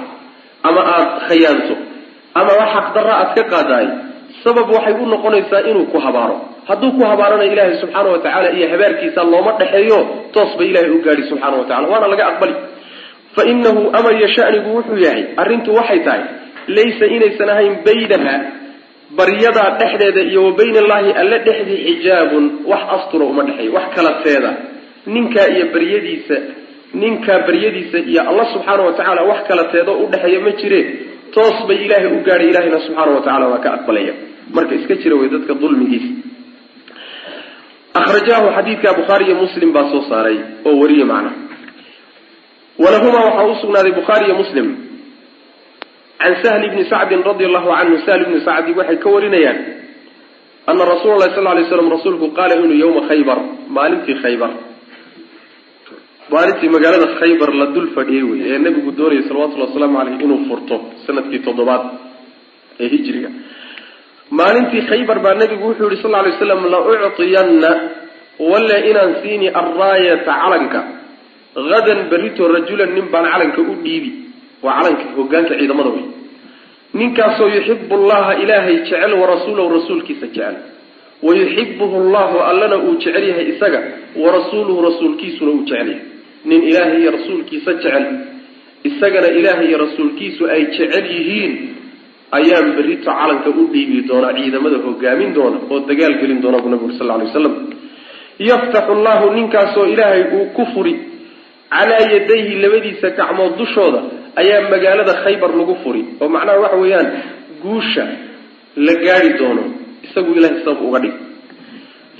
ama aada khayaanto ama wax xaqdarra aad ka qaadaay sabab waxay u noqonaysaa inuu ku habaaro. Hadduu ku habaarana ilaahay subxaana wa tacaala iyo habaarkiisa looma dhexeeyo toos ba ilahay u gaadhi subxaana wa tacala waana laga aqbali. Fa inahu amar yo shanigu wuxuu yahay arrintu waxay tahay laysa inaysan ahayn baynaha baryadaa dhexdeeda iyo wa bayna allaahi alle dhexdii xijaabun wax astura uma dhexeeyo wax kala teeda ninkaa iyo baryadiisa ninkaa baryadiisa iyo allah subxaana wa tacaala wax kala teedo udhexeeya ma jireen toos bay ilaahay u gaadhay ilahayna subxaana wa tacala waa ka aqbalaya. Marka iska jira wey dadka dulmigiisa ahrajaahu xadiidka bukhaari iyo muslim baa soo saaray oo wariye macna. Walahumaa waxaa usugnaaday bukhaari iyo muslim. Can sahli bni sacdin radia allahu canhu sahl bni sacdi waxay ka warinayaan ana rasuula lahi sal lay slam rasuulku qaala inuu yowma khaybar maalintii khaybar maalintii magaalada khaybar la dul fadhiyey wey ee nabigu doonayay salawatullhi wasalaamu caleyh inuu furto sannadkii toddobaad ee hijriga. Maalintii khaybar baa nabigu wuxuu yihi sal ly slam la uctiyanna walle inaan siini arraayata calanka. Hadan berito rajulan nin baan calanka u dhiibi. Waa calanka hogaanka ciidamada wey ninkaasoo yuxibu allaha ilaahay jecel warasuulahu rasuulkiisa jecel. Wayuxibuhu llahu allana uu jecel yahay isaga warasuuluhu rasuulkiisuna uu jecel yahay nin ilaahay iyo rasuulkiisa jecel isagana ilaahay iyo rasuulkiisu ay jecel yihiin ayaan berito calanka u dhiibi doonaa ciidamada hogaamin doona oo dagaal gelin doona buu nabigu sal lay waslam yaftaxu llahu ninkaasoo ilaahay uu ku furi calaa yadayhi labadiisa gacmood dushooda ayaa magaalada khaybar lagu furi. Oo macnaha waxa weeyaan guusha la gaari doono isagu ilahay sabab uga dhig.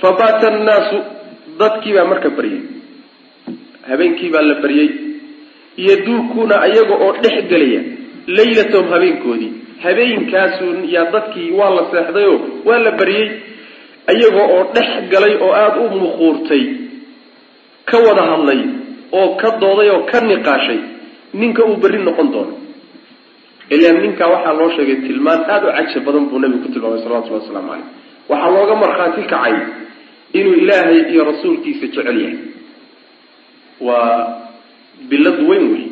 Fa baata annaasu dadkii baa marka baryay habeenkii baa la baryey yaduukuuna ayaga oo dhex gelaya laylatahum habeenkoodii. Habeenkaasu yaa dadkii waa la seexdayoo waa la baryey ayaga oo dhex galay oo aada u muquurtay ka wada hadlay oo ka dooday oo ka niqaashay ninka uu berri noqon doono. Ilaan ninkaa waxaa loo sheegay tilmaan aada u cajab badan buu nabigu ku tilmaamay salawatullahi wasalaamu caleyh waxaa looga markhaati kacay inuu ilaahay iyo rasuulkiisa jecel yahay waa bilad weyn wey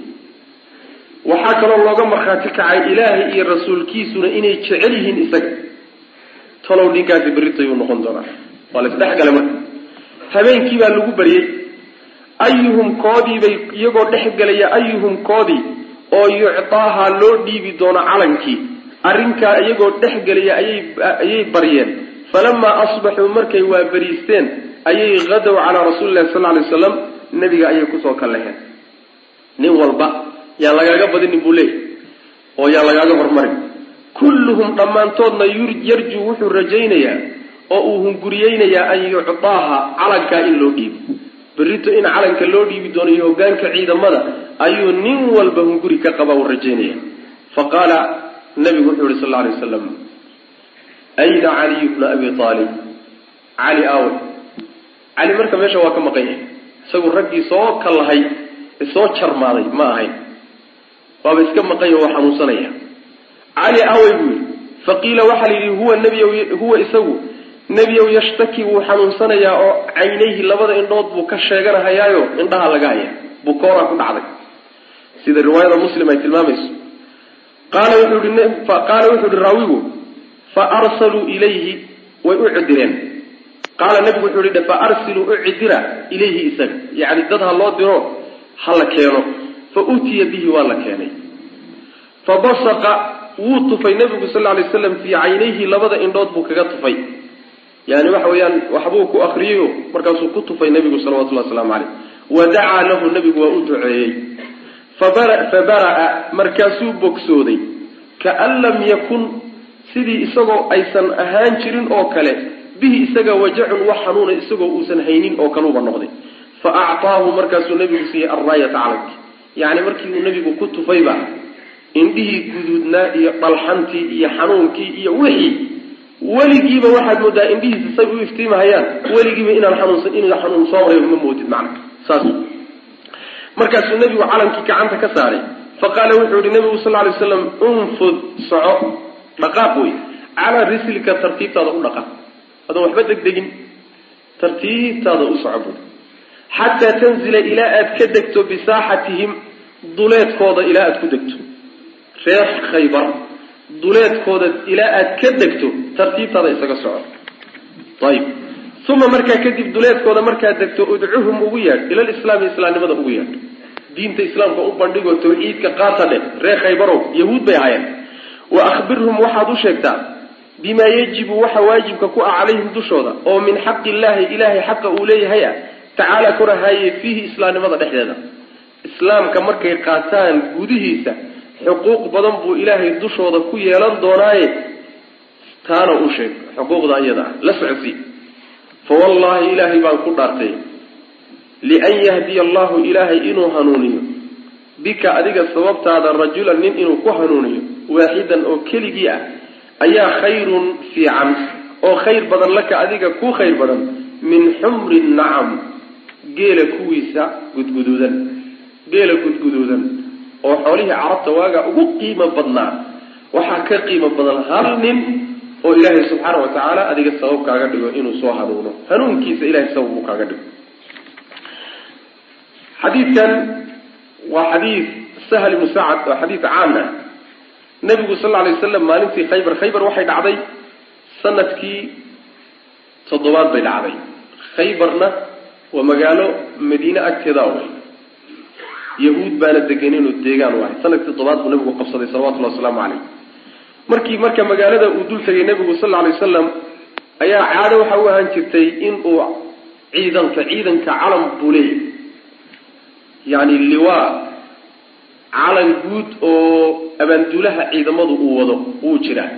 waxaa kaloo looga markhaati kacay ilaahay iyo rasuulkiisuna inay jecel yihiin isaga. Talow ninkaasi berritayuu noqon doonaa. Waa la isdhexgalay marka. Habeenkii baa lagu baryey ayuhum koodii bay iyagoo dhex gelaya ayuhum koodii oo yuctaaha loo dhiibi doono calankii. Arrinkaa iyagoo dhex gelaya ayay ayay baryeen. Falamaa asbaxuu markay waa beriisteen ayay hadow calaa rasuulillahi sal lay waslam nebiga ayay ku soo kallaheen nin walba yaan lagaaga badinin buu leeyay oo yaan lagaaga hormarin. Kulluhum dhammaantoodna yarjuu wuxuu rajaynayaa oo uu hunguriyeynayaa an yuctaaha calankaa in loo dhiibo. Berrito in calanka loo dhiibi doono iyo hogaanka ciidamada ayuu nin walba hunguri ka qaba uu rajaynaya fa qaala nabigu wuxuu yihi sal lla alay wasalam ayna caliyu bna abi aalib cali aawe. Cali marka meesha waa ka maqan yahay isagu raggii soo kallahay soo jarmaaday ma ahayn. Waaba iska maqan yaho waa xanuunsanaya cali aawey buu yidhi faqiila waxaa la yidhi huwa nebiy huwa isagu. Nebiyow yashtaki wuu xanuunsanayaa oo caynayhi labada indhood buu ka sheeganahayaayo indhaha laga haya bukooraa ku dhacday. Sida riwaayada muslim ay tilmaamayso. Qaala wuxuu ihi qaala wuxuu ihi raawigu fa arsaluu ilayhi way u cidireen qaala nebigu wuxuu ihi fa arsiluu u cidira ilayhi isaga. Yacni dad ha loo diro ha la keeno. Fa utiya bihi waa la keenay. Fa basaqa wuu tufay nebigu sal lla lay slam fii caynayhi labada indhood buu kaga tufay. Yani waxa weeyaan waxbuu ku akriyeyo markaasuu ku tufay nebigu salawatullahi waslamu caleyh wa dacaa lahu nebigu waa u duceeyey. Fa bara'a markaasuu bogsooday. Kaan lam yakun sidii isagoo aysan ahaan jirin oo kale bihi isaga wajacun wax xanuuna isagoo uusan haynin oo kaluuba noqday. Fa actaahu markaasuu nebigu siiyey arraayata calanki yacni markii uu nebigu ku tufayba indhihii guduudnaa iyo dhalxantii iyo xanuunkii iyo wixii weligiiba waxaad moodaa indhihiisa say u iftiimahayaan weligiiba inaan xanuunsan inuu xanuun soo maray ma moodid macna saas. Markaasuu nebigu calankii gacanta ka saaray. Fa qaala wuxuu yihi nebigu sal lay slam unfud soco dhaqaaq wey calaa rislika tartiibtaada u dhaqaaq adoon waxba degdegin tartiibtaada u soco bui xataa tanzila ilaa aad ka degto bisaaxatihim duleedkooda ilaa aad ku degto. Reer khaybar duleedkooda ilaa aad ka degto tartiibtaada isaga soco ayib uma markaa kadib duleedkooda markaad degto udcuhum ugu yeadh ila lislaami islaamnimada ugu yeadh diinta islaamka u bandhigoo tawxiidka qaata dheh reer khaybarow yahuud bay ahaayeen. Wa akhbirhum waxaad u sheegtaa bimaa yajibu waxa waajibka ku ah calayhim dushooda oo min xaqi illaahi ilaahay xaqa uu leeyahay ah tacaala korahaaye fiihi islaamnimada dhexdeeda. Islaamka markay qaataan gudihiisa xuquuq badan buu ilaahay dushooda ku yeelan doonaaye. Taana u sheeg xuquuqda iyada ah la socodsii fa wallaahi ilaahay baan ku dhaartay lian yahdiya allahu ilaahay inuu hanuuniyo. Bika adiga sababtaada rajulan nin inuu ku hanuuniyo waaxidan oo keligii ah ayaa khayrun fiican oo khayr badan laka adiga ku khayr badan min xumri nacam geela kuwiisa gudguduudan geela gudguduudan oo xoolihii carabta waagaa ugu qiimo badnaa. Waxaa ka qiimo badan hal nin oo ilaahay subxaana wa tacaala adiga sabab kaaga dhigo inuu soo hanuuno. Hanuunkiisa ilahay sabab uu kaaga dhigo. Xadiidkan waa xadiid sahl ibnu sacad oo xadiid caan ah nabigu sal alay waslam maalintii khaybar khaybar waxay dhacday sannadkii toddobaad bay dhacday. Khaybarna waa magaalo madiine agteeda way yahuud baana deganeen oo deegaan u ahay. Sanadkii toddobaad buu nabigu qabsaday salawatullahi wasalaamu caleyh markii marka magaalada uu dul tegay nabigu sal alay wasalam ayaa caado waxa u ahaan jirtay in uu ciidanka ciidanka calam buu leeyahy yani liwaa calan guud oo abaanduulaha ciidamadu uu wado wuu jiraa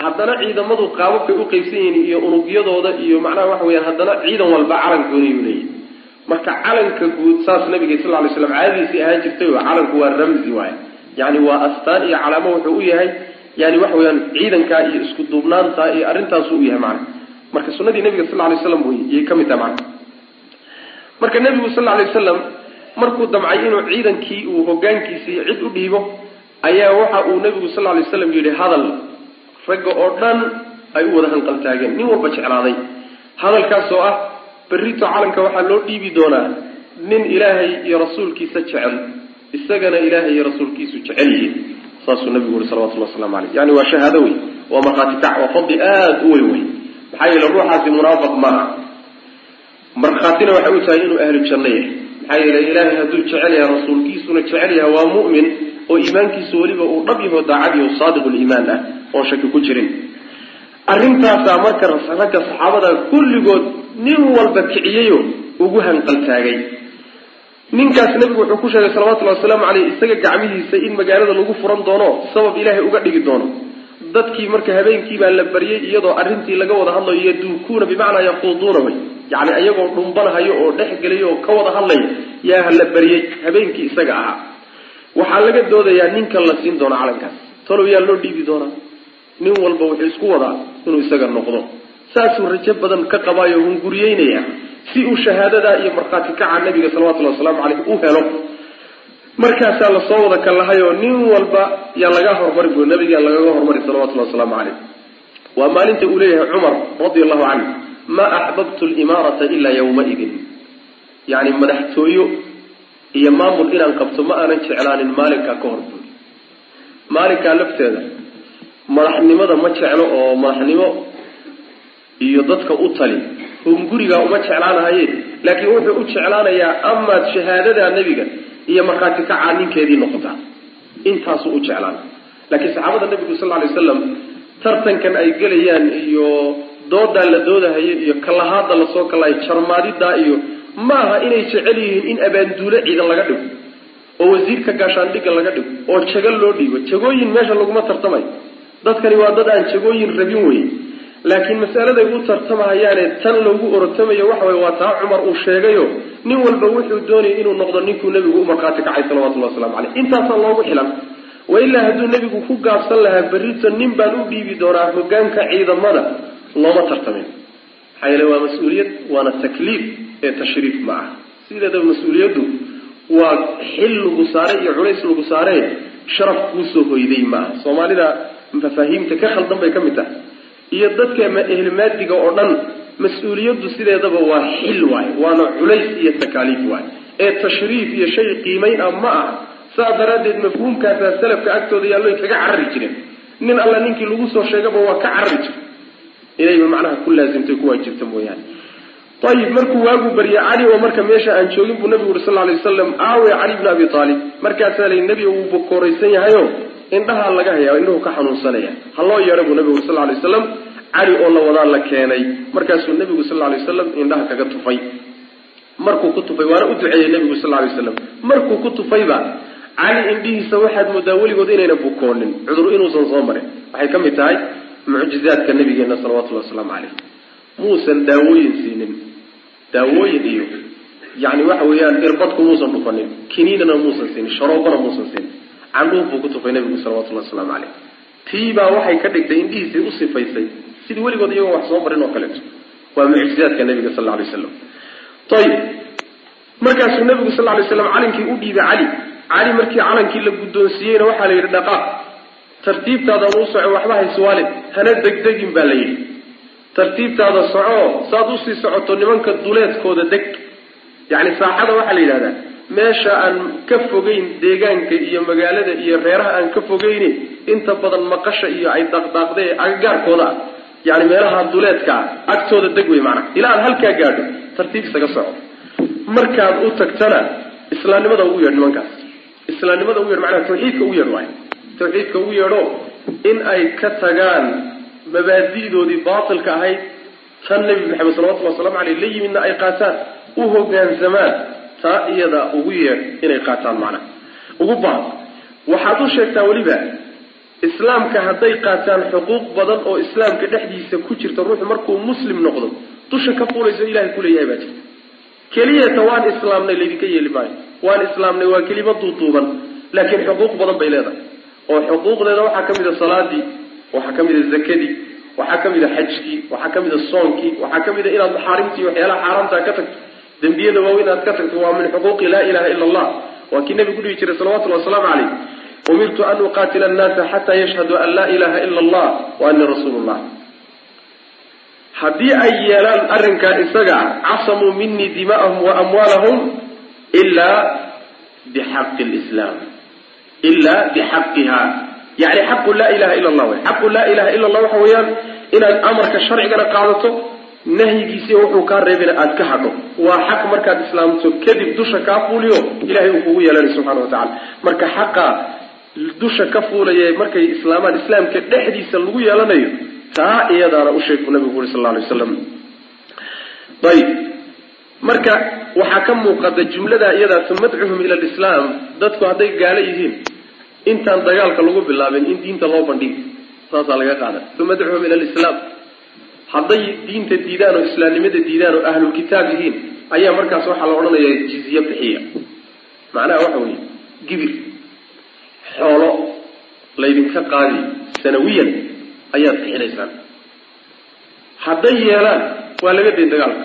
haddana ciidamadu qaababkay u qeybsan yihiin iyo unugyadooda iyo macnaha waxa weyaan haddana ciidan walba calan gooniyuu leeyahy marka calanka guud saas nabiga sal ly slam caadadiisii ahaan jirtay oo calanku waa ramzi waay yani waa astaan iyo calaamo wuxuu u yahay yani waxa weyaan ciidankaa iyo isku duubnaanta iyo arrintaasu u yahay macna. Marka sunadii nabiga sal lay slam wey yay ka mid tahay macna. Marka nebigu sal lay wasalam markuu damcay inuu ciidankii uu hogaankiisii cid u dhiibo ayaa waxa uu nebigu sal lay slam yidhi hadal ragga oo dhan ay u wada hanqaltaageen nin walba jeclaaday. Hadalkaasoo ah berrito calanka waxaa loo dhiibi doonaa nin ilaahay iyo rasuulkiisa jecel isagana ilaahay iyo rasuulkiisu jecel yihiin. Saasuu nabigu yuri salawatullah waslamu aleyh yani waa shahaado wey waa markhaati waa fadli aada u weyn wey maxaa yeele ruuxaasi munaafiq maaha markhaatina waxay u tahay inuu ahlu janno yahay maxaa yeele ilaahay hadduu jecel yahay rasuulkiisuna jecel yahay waa mu'min oo iimaankiisu weliba uu dhab yaho daacad yaho saadiquliimaan ah oon shaki ku jirin. Arrintaasaa marka ragga saxaabada kulligood nin walba kiciyeyo ugu hanqaltaagay. Ninkaas nebigu wuxuu ku sheegay salawatullahi wasalaamu caleyh isaga gacmihiisa in magaalada lagu furan doono sabab ilaahay uga dhigi doono. Dadkii marka habeenkii baa la baryay iyadoo arrintii laga wada hadlayo yaduukuuna bimacnaa yaquuduuna way yacni iyagoo dhumbanhayo oo dhex gelayo oo ka wada hadlaya yaa la baryey habeenkii isaga ahaa. Waxaa laga doodayaa ninkan la siin doono calankaas. Talow yaa loo dhiibi doonaa nin walba wuxuu isku wadaa inuu isaga noqdo. Saasuu rajo badan ka qabaayo hunguriyeynaya si uu shahaadadaa iyo markhaati kaca nabiga salawatullahi wasalaamu caleyh u helo. Markaasaa la soo wada kallahayoo nin walba yaa laga hormari bu nabigaa lagaga hormari salawatullahi wasalaamu caleyh waa maalinta uu leeyahay cumar radia allahu canhu maa axbabtu limaarata ilaa yawmaidin. Yacni madaxtooyo iyo maamul inaan qabto ma aanan jeclaanin maalinkaa ka hor buuri maalinkaa lafteeda madaxnimada ma jeclo oo madaxnimo iyo dadka u tali. Hungurigaa uma jeclaanahaye laakiin wuxuu u jeclaanayaa amaad shahaadadaa nebiga iyo markhaati kacaa ninkeedii noqotaa intaasuu u jeclaana laakiin saxaabada nebigu sal ly wasalam tartankan ay gelayaan iyo doodaa la doodahayo iyo kalahaada la soo kalahay jarmaadidaa iyo ma aha inay jecel yihiin in abaanduule ciidan laga dhigo oo wasiirka gaashaandhigga laga dhigo oo jago loo dhiibo jagooyin meesha laguma tartamayo dadkani waa dad aan jagooyin rabin wey laakiin masaladay u tartamahayaane tan loogu orotamayo waxa way waa taa cumar uu sheegayo nin walba wuxuu doonayay inuu noqdo ninkuu nebigu u markhaati kacay salawatullahi waslamu caleyh intaasaa loogu xilan. Wailaa hadduu nebigu ku gaabsan lahaa berrito nin baan u dhiibi doonaa hogaanka ciidamada looma tartamin. Maxaa yeele waa mas'uuliyad waana takliif ee tashriif ma aha sideedaba mas'uuliyaddu waa xil lagu saaray iyo culays lagu saaree sharaf kuusoo hoyday ma aha soomaalida mafaahiimta ka khaldan bay ka mid tahay. Iyo dadka ehlimaadiga oo dhan mas'uuliyaddu sideedaba waa xil waay waana culays iyo takaaliif waay ee tashriif iyo shay qiimayn ah ma aha. Saas daraaddeed mafhuumkaasaa salafka agtooda yaalloy kaga carari jireen nin alla ninkii lagu soo sheegaba waa ka carari jire inayba macnaha ku laasimtay ku waajibta mooyaane. Ayib markuu waagu barya cali oo marka meesha aan joogin buu nabigu uri sal alay wasalam aawe cali bni abi aalib markaasaa layi nebiga wuu bokooraysan yahayo indhahaa laga hayaa indhuhu ka xanuunsanaya. Ha loo yeedha buu nabigu uri sal lay wasalam cali oo la wadaa la keenay. Markaasuu nebigu sal lay wasalam indhaha kaga tufay. Markuu ku tufay waana u duceeyey nebigu sal lay wasalam markuu ku tufayba cali indhihiisa waxaad moodaa weligood inayna bukoonin. Cudur inuusan soo marin. Waxay ka mid tahay mucjizaadka nabigeena salawatullahi wasalaamu caleyh muusan daawooyin siinin. Daawooyin iyo yani waxa weeyaan irbadku muusan dhufanin. Kiniinana muusan siinin. Sharoobana muusan siinin. Candhuuf buu ku tufay nabigu salawatullahi wasalaamu caleyh tiibaa waxay ka dhigtay indhihiisii u sifaysay. Sidii weligood iyagoo wax soo marin oo kaleeto waa mucjizaadka nabiga sal alay waslam ayib markaasuu nabigu sal lay slam calinkii u dhiibay cali. Cali markii calankii la guddoonsiiyeyna waxaa la yidhi dhaqaaq tartiibtaadaan u soco waxba hayswaale hana degdegin baa la yidhi. Tartiibtaada soco saad u sii socoto nimanka duleedkooda deg. Yacni saaxada waxaa la yidhahdaa meesha aan ka fogeyn deegaanka iyo magaalada iyo reeraha aan ka fogeyni inta badan maqasha iyo ay daaqdaaqda ee agagaarkooda ah. Yani meelaha duleedka ah agtooda deg wey maanaa ilaa aad halkaa gaadho tartiib isaga soco. Markaad u tagtana islaamnimada ugu yeedh nimankaas. Islaamnimada ugu yedh macnaha tawxiidka ugu yeedh waay tawxiidka ugu yeedho in ay ka tagaan mabaadi'doodii baatilka ahayd tan nebi maxamed salawatullhi waslamu aleyh la yimidna ay qaataan u hogaansamaan taa iyada ugu yeedh inay qaataan macnaha ugu baan waxaad u sheegtaa weliba islaamka hadday qaataan xuquuq badan oo islaamka dhexdiisa ku jirta ruuxu markuu muslim noqdo dusha ka fuulayso ilahay kuleeyahay baa jirta. Keliyata waan islaamnay laydinka yeeli maayo. Waan islaamnay waa kelima duuduuban laakiin xuquuq badan bay leedahay oo xuquuqdeeda waxaa ka mid a salaadii waxaa ka mid a zakadii waxaa ka mid a xajkii waxaa ka mid a soonkii waxaa ka mid a inaad maxaarimtii waxyaalaha xaaraamtaa ka tagto dembiyada waaweyn inaad ka tagto waa min xuquuqi laa ilaha ila allah. Waa kii nabigu dhihi jiray salawatullahi wasalaamu caleyh umirtu an uqaatila annaasa xataa yashhaduu an laa ilaha ila allah wa ani rasuulu haddii ay yeelaan arrinkaa isaga casamuu minii dima'ahum wa amwaalahum ilaa bixaqi lislaam ilaa bixaqiha yani xaqu laa ilaha ila allah wey xaqu laa ilaha ila allah waxa weeyaan inaad amarka sharcigana qaadato nahyigiisi wuxuu kaa reebina aada ka hadho. Waa xaq markaad islaamto kadib dusha kaa fuuliyo ilahay uu kugu yeelanay subxana wa tacala marka xaqa dusha ka fuulaya markay islaamaan islaamka dhexdiisa lagu yeelanayo taa iyadaana u sheeg buu nabigu uri sal lla alay waslam ayib marka waxaa ka muuqata jumlada iyadaa tumadcuhum ila lislaam dadku hadday gaalo yihiin intaan dagaalka lagu bilaabin in diinta loo bandhigi saasaa laga qaada tumadcuhum ila lislaam hadday diinta diidaan oo islaamnimada diidaan oo ahlulkitaab yihiin ayaa markaas waxaa la odhanaya jizye bixiya. Macnaha waxa weeye gibir xoolo laydinka qaadi sanawiyan ayaad bixinaysaan. Hadday yeelaan waa laga day dagaalka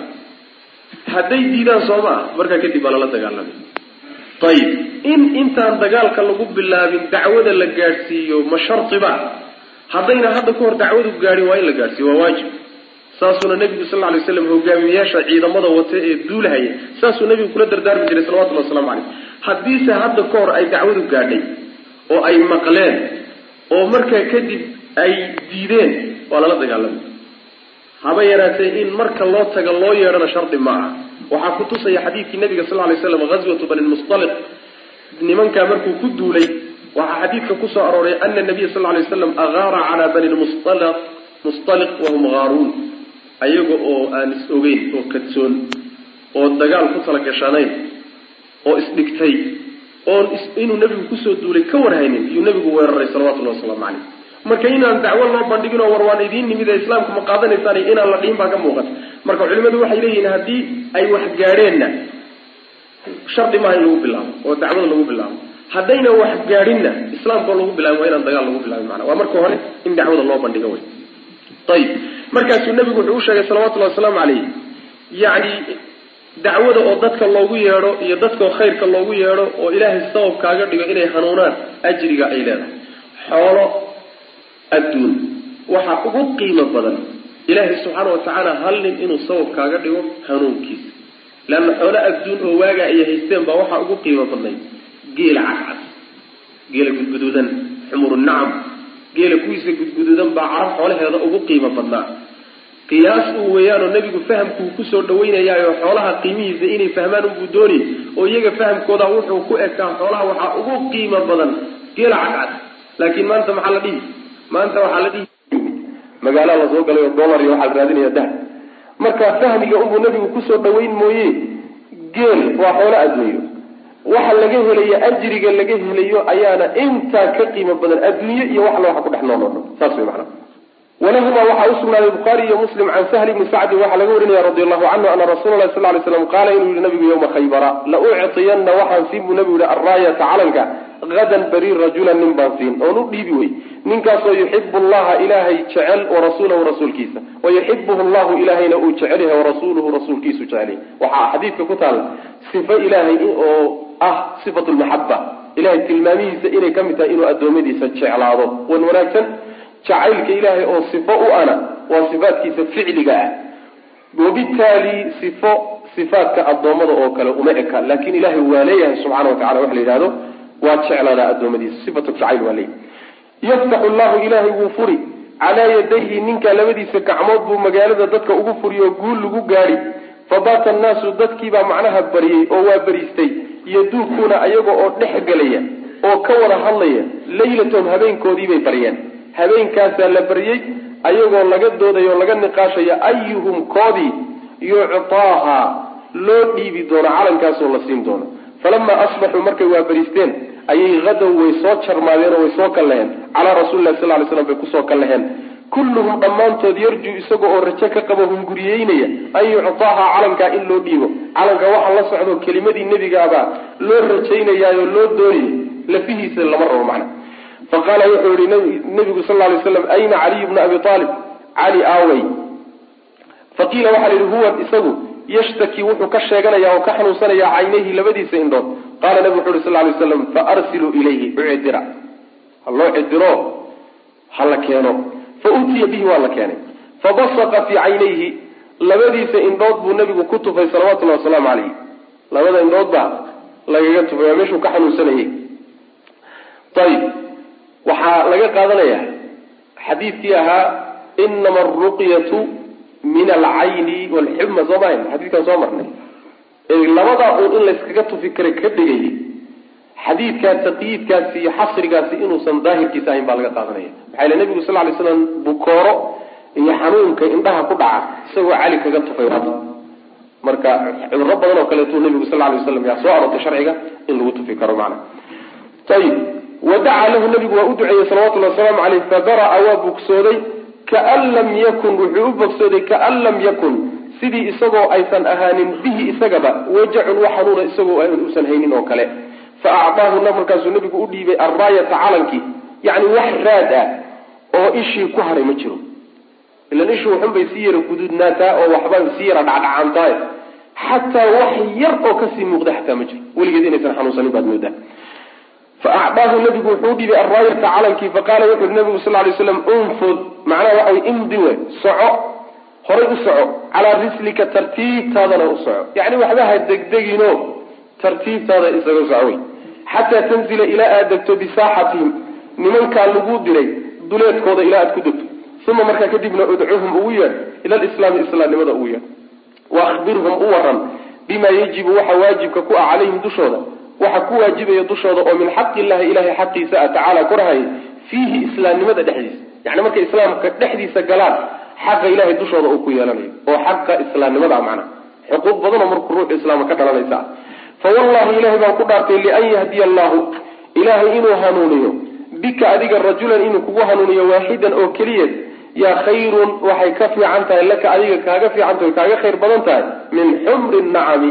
hadday diidaan soo ma ah markaa kadib baa lala dagaalamay. Ayib in intaan dagaalka lagu bilaabin dacwada la gaadhsiiyo ma shardiba haddayna hadda ka hor dacwadu gaadhin waa in la gaadhsiiyo waa waajib. Saasuuna nebigu sal lay slam hogaamiyayaasha ciidamada wata ee duulahaya saasuu nebigu kula dardaarmi jiray salawatullhi waslamu caleyh haddiise hadda ka hor ay dacwadu gaadhay oo ay maqleen oo markaa kadib ay diideen waa lala dagaalamay haba yaraatee in marka loo taga loo yeedhana shardi ma aha waxaa ku tusaya xadiidkii nabiga sal lay slam ghazwatu bani lmustaliq nimankaa markuu ku duulay waxaa xadiidka ku soo arooray ana nabiya sal lay slam agaara calaa bani mustaliq wahum haaruun ayaga oo aan is ogeyn oo kadsoon oo dagaal ku tala gashanayn oo isdhigtay oon inuu nebigu ku soo duulay ka warhaynin iyuu nebigu weeraray salawatullahi wasalaamu caleyh marka inaan dacwo loo bandhigin oo war waan idiin nimid ee islaamka ma qaadanaysaan inaan la dhihin baa ka muuqata. Marka culimadu waxay leeyihiin haddii ay wax gaadheenna shardi maaha in lagu bilaabo oo dacwada lagu bilaabo. Haddayna wax gaadhinna islaamkao lagu bilaabin waa inaan dagaal lagu bilaabin macana waa marka hore in dacwada loo bandhigo wey ayib markaasuu nebigu wuxuu u sheegay salawatullahi wasalaamu caleyh yacni dacwada oo dadka loogu yeedho iyo dadkao khayrka loogu yeedho oo ilaahay sabab kaaga dhigo inay hanuunaan ajriga ay leedahay. Xoolo adduun. Waxaa ugu qiimo badan ilaahay subxaana wa tacaala hal nin inuu sabab kaaga dhigo hanuunkiisa. Leanna xoolo adduun oo waagaa ay haysteen baa waxaa ugu qiimo badnayd. Geela cascas geela gudguduudan xumuru nacam geela kuwiisa gudguduudan baa carab xoolaheeda ugu qiimo badnaa. Qiyaas uu weeyaanoo nebigu fahamkuu ku soo dhaweynayaayo xoolaha qiimihiisa inay fahmaan unbuu doonayy oo iyaga fahamkooda wuxuu ku ekaa xoolaha waxaa ugu qiimo badan geela cadcad laakiin maanta maxaa la dhihi maanta waxaa la dhihi magaala la soo galay oo dollar iyo waxaa la raadinaya dahab. Marka fahmiga unbuu nebigu ku soo dhaweyn mooye geel waa xoolo adduunyo waxa laga helayo ajriga laga helayo ayaana intaa ka qiimo badan adduunye iyo wax la waxa ku dhex nool oo dhan saas wey macana walahuma waxaa usugnaaday bukhaari iyo muslim can sahl bni sacdin waxaa laga warinaya radi allahu canhu ana rasuula lahi sal lay slam qaala inuu yihi nabigu yawma khaybara la ucطiyanna waxaan siin buu nabigu yihi arraayata calanka hadan beri rajulan nin baan siin oon u dhiibi wey ninkaasoo yuxibu allaha ilaahay jecel warasuulahu rasuulkiisa wayuxibuhu llahu ilaahayna uu jecel yahay warasuuluhu rasuulkiisu jecelyahy waxaa xadiidka ku taala sifo ilaahay oo ah sifatu lmaxaba ilahay tilmaamihiisa inay ka mid tahay inuu addoommadiisa jeclaado wan wanaagsan jacaylka ilaahay oo sifo u ana waa sifaadkiisa ficliga ah. Wabitaali sifo sifaadka addoommada oo kale uma eka laakin ilaahay waa leeyahay subxana wa tacala waxa la yidhahdo waa jeclaadaa addoommadiisa sifatu jacayl waa leeyahay. Yaftaxu llahu ilaahay wuu furi calaa yadayhi ninka labadiisa gacmood buu magaalada dadka ugu furi oo guul lagu gaadhi fabaata annaasu dadkiibaa macnaha bariyey oo waa bariistay yaduukuuna ayaga oo dhex gelaya oo ka wada hadlaya laylatahum habeenkoodiibay baryeen habeenkaasaa la baryey ayagoo laga doodayo o laga niqaashaya ayuhum koodii yuctaaha loo dhiibi doono calankaasoo la siin doono. Falamaa asbaxuu markay waa bariisteen ayay hadow way soo jarmaadeen oo way soo kallaheen calaa rasuulilahi sal ly slam bay ku soo kallaheen kulluhum dhammaantood yarjuu isaga oo rajo ka qabo hunguriyeynaya an yuctaaha calankaa in loo dhiibo. Calanka waxa la socdo kelimadii nebigaabaa loo rajaynayaayo loo doonayay. Lafihiisa lama rabo macna faqaala wuxuu yihi nabigu sal lay slam ayna caliy bna abi aalib cali aawey faqiila waxaa la yihi huwa isagu yashtaki wuxuu ka sheeganaya oo ka xanuunsanaya caynayhi labadiisa indhood. Qaala nabigu wuxu uhi sal lay slam faarsiluu ilayhi ucidira ha loo cidiro ha la keeno. Fa utiya bihi waa la keenay. Fabasaqa fii caynayhi labadiisa indhood buu nabigu ku tufay salawatullahi wasalaamu calayh labada indhood baa lagaga tufay waa meeshuu ka xanuunsanayay. Ayib waxaa laga qaadanaya xadiidkii ahaa inama aruqyatu min alcayni walxuma soo mahayn xadiidkaan soo marnay. Labadaa uun in layskaga tufi kara ka dhigayay xadiidkaa taqyiidkaasi iyo xasrigaasi inuusan daahirkiisa ahayn baa laga qaadanaya. Maxaa yile nabigu sal lay slam bukooro iyo xanuunka indhaha ku dhaca isagoo cali kaga tufay marka cuduro badan oo kaleetu nabigu sal lay waslam yaa soo aroortay sharciga in lagu tufi karo macna. Ayib wadacaa lahu nabigu waa u duceeyey salawatullhi wasalaamu caleyh fabara'a waa bogsooday kaan lam yakun wuxuu u bogsooday kaan lam yakun sidii isagoo aysan ahaanin bihi isagaba wajacun wax xanuuna isagoo uusan haynin oo kale fa acdaahuna markaasuu nabigu u dhiibay arraayata calankii yacni wax raad ah oo ishii ku haray ma jiro ilan ishii waxunbay sii yara guduudnaataa oo waxba sii yara dhacdhacaantahay xataa wax yar oo ka sii muuqda xataa ma jiro weligeed inaysan xanuunsanin baad moodaa faacdaahu nabigu wuxuu udhiibay arraayata calankii faqaala wuxu uhi nabigu sal lay slam unfud macnaha waxa wy imdi we soco horay u soco calaa rislika tartiibtaadana u soco yacni waxba ha degdegino tartiibtaada isaga soco wey xataa tanzila ilaa aad degto bisaaxatihim nimankaa lagu diray duleedkooda ilaa aad ku degto uma markaa kadibna udcuhum ugu yeedh ila lislaami islaamnimada ugu yeedh wa ahbirhum u waran bima yajibu waxa waajibka ku ah calayhim dushooda waxa ku waajibaya dushooda oo min xaqi illahi ilahay xaqiisa a tacaala korahay fiihi islaamnimada dhexdiisa. Yani markay islaamka dhexdiisa galaan xaqa ilahay dushooda uu ku yeelanayo oo xaqa islaamnimada macna. Xuquuq badanoo markuu ruuxu islaamka ka dhalanaysa. Ah fa ilahay baan ku dhaartay lian yahdiya allahu ilahay inuu hanuuniyo bika adiga rajulan inuu kugu hanuuniyo waaxidan oo keliya yaa khayrun waxay ka fiican tahay laka adiga kaaga fiican tahay kaaga khayr badan tahay min xumri nacami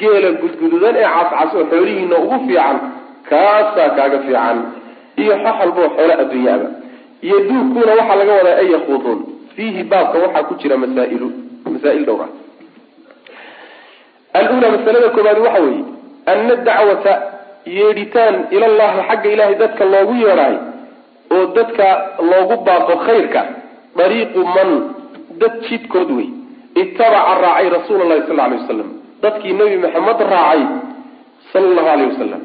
geela gudgududan ee cascas oo xoolihiina ugu fiican kaasaa kaaga fiican. Iyo xoxalboo xoolo adduunyaaba yaduukuuna waxaa laga wadaa ay yakuuduun fiihi baabka waxaa ku jira masaa'ilu masaa'il dhowr ah masalada koobaad waxa weeye ana dacwata yeedhitaan ilallahi xagga ilahay dadka loogu yeedhaayo oo dadka loogu baaqo khayrka dariiqu man dad jidkood wey itabaca raacay rasuula llahi sal alay wasalam dadkii nebi maxamed raacay sala allahu aleyh wasalam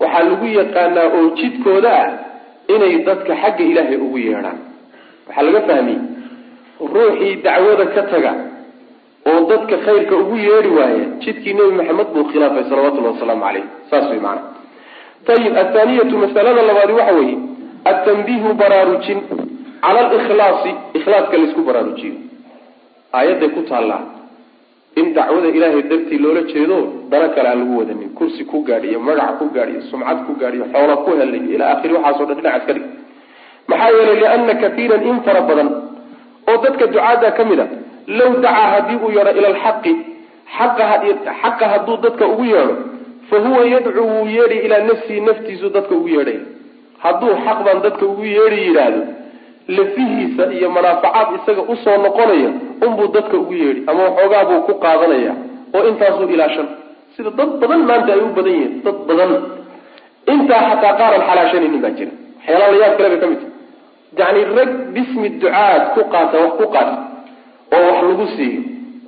waxaa lagu yaqaanaa oo jidkooda ah inay dadka xagga ilaahay ugu yeedhaan. Waxaa laga fahmiyey ruuxii dacwada ka taga oo dadka khayrka ugu yeedhi waaya jidkii nebi maxamed buu khilaafay salawatullahi wasalaamu caleyh saas wey maana ayib athaaniyatu masalada labaadi waxa weeye atanbiihu baraarujin cala alikhlaasi ikhlaaska laysku baraarujiyo. Aayadday ku taallaa in dacwada ilaahay dartii loola jeedo dana kale aan lagu wadanin. Kursi ku gaadhiyo magac ku gaadhiyo sumcad ku gaadhiyo xoola ku helay. Ilaa akhiri waxaaso dhan dhinacaas ka dhig. Maxaa yeelay liana kaiiran in fara badan oo dadka ducaada ka mid a low dacaa haddii uu yeedho ila alxaqi xaqa hadduu dadka ugu yeedho fa huwa yadcuu wuu yeedhi ilaa nafsihi naftiisu dadka ugu yeedhay. Hadduu xaq baan dadka ugu yeedhi yidhaahdo lafihiisa iyo manaafacaad isaga u soo noqonaya unbuu dadka ugu yeedhi ama waxoogaa buu ku qaadanaya oo intaasuu ilaashan. Sida dad badan maanta ay u badan yihiin dad badan. Intaa xataa qaaran xalaashanaynin baa jira. Waxyaalaha la yaab kale bay ka mid tahay. Yacni rag bismi ducaad ku qaata wax ku qaata oo wax lagu siiyo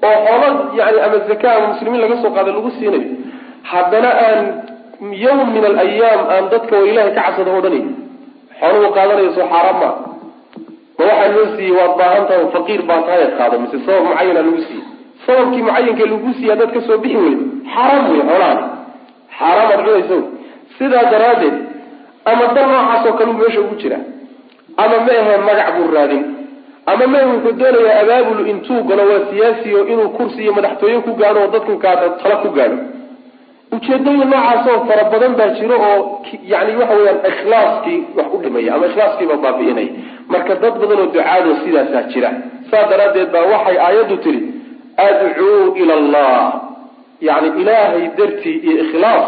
oo xoolo yani ama zaka ama muslimiin laga soo qaada lagu siinayo haddana aan yawm min alayaam aan dadka oo ilahay ka cabsada odhanay xooluhu qaadanayo soo xaaraan maa ma waxaa loo siiyey waad baahan tahay oo faqiir baa tahay qaado mise sabab mucayana lagu siiyey. Sababkii mucayanka lagu siiya dad ka soo bixi weyda xaaraam wey xoolahan. Xaaraam aad cunaysa sidaa daraaddeed ama dal noocaasoo kale u meesha ugu jira ama ma ahe magac buu raadin ama ma wuxuu doonayaa abaabulu intuu galo waa siyaasiyo inuu kursi iyo madaxtooye ku gaadho oo dadku kaada tala ku gaadho. Ujeedooyin noocaasoo fara badan baa jiro oo yani waxa weyaan ikhlaaskii wax u dhimaya ama ikhlaaskiiba baabi'inaya marka dad badan oo ducaado sidaasaa jira saas daraaddeed baa waxay aayaddu tiri adcuu ila allah. Yani ilaahay dartii iyo ikhlaas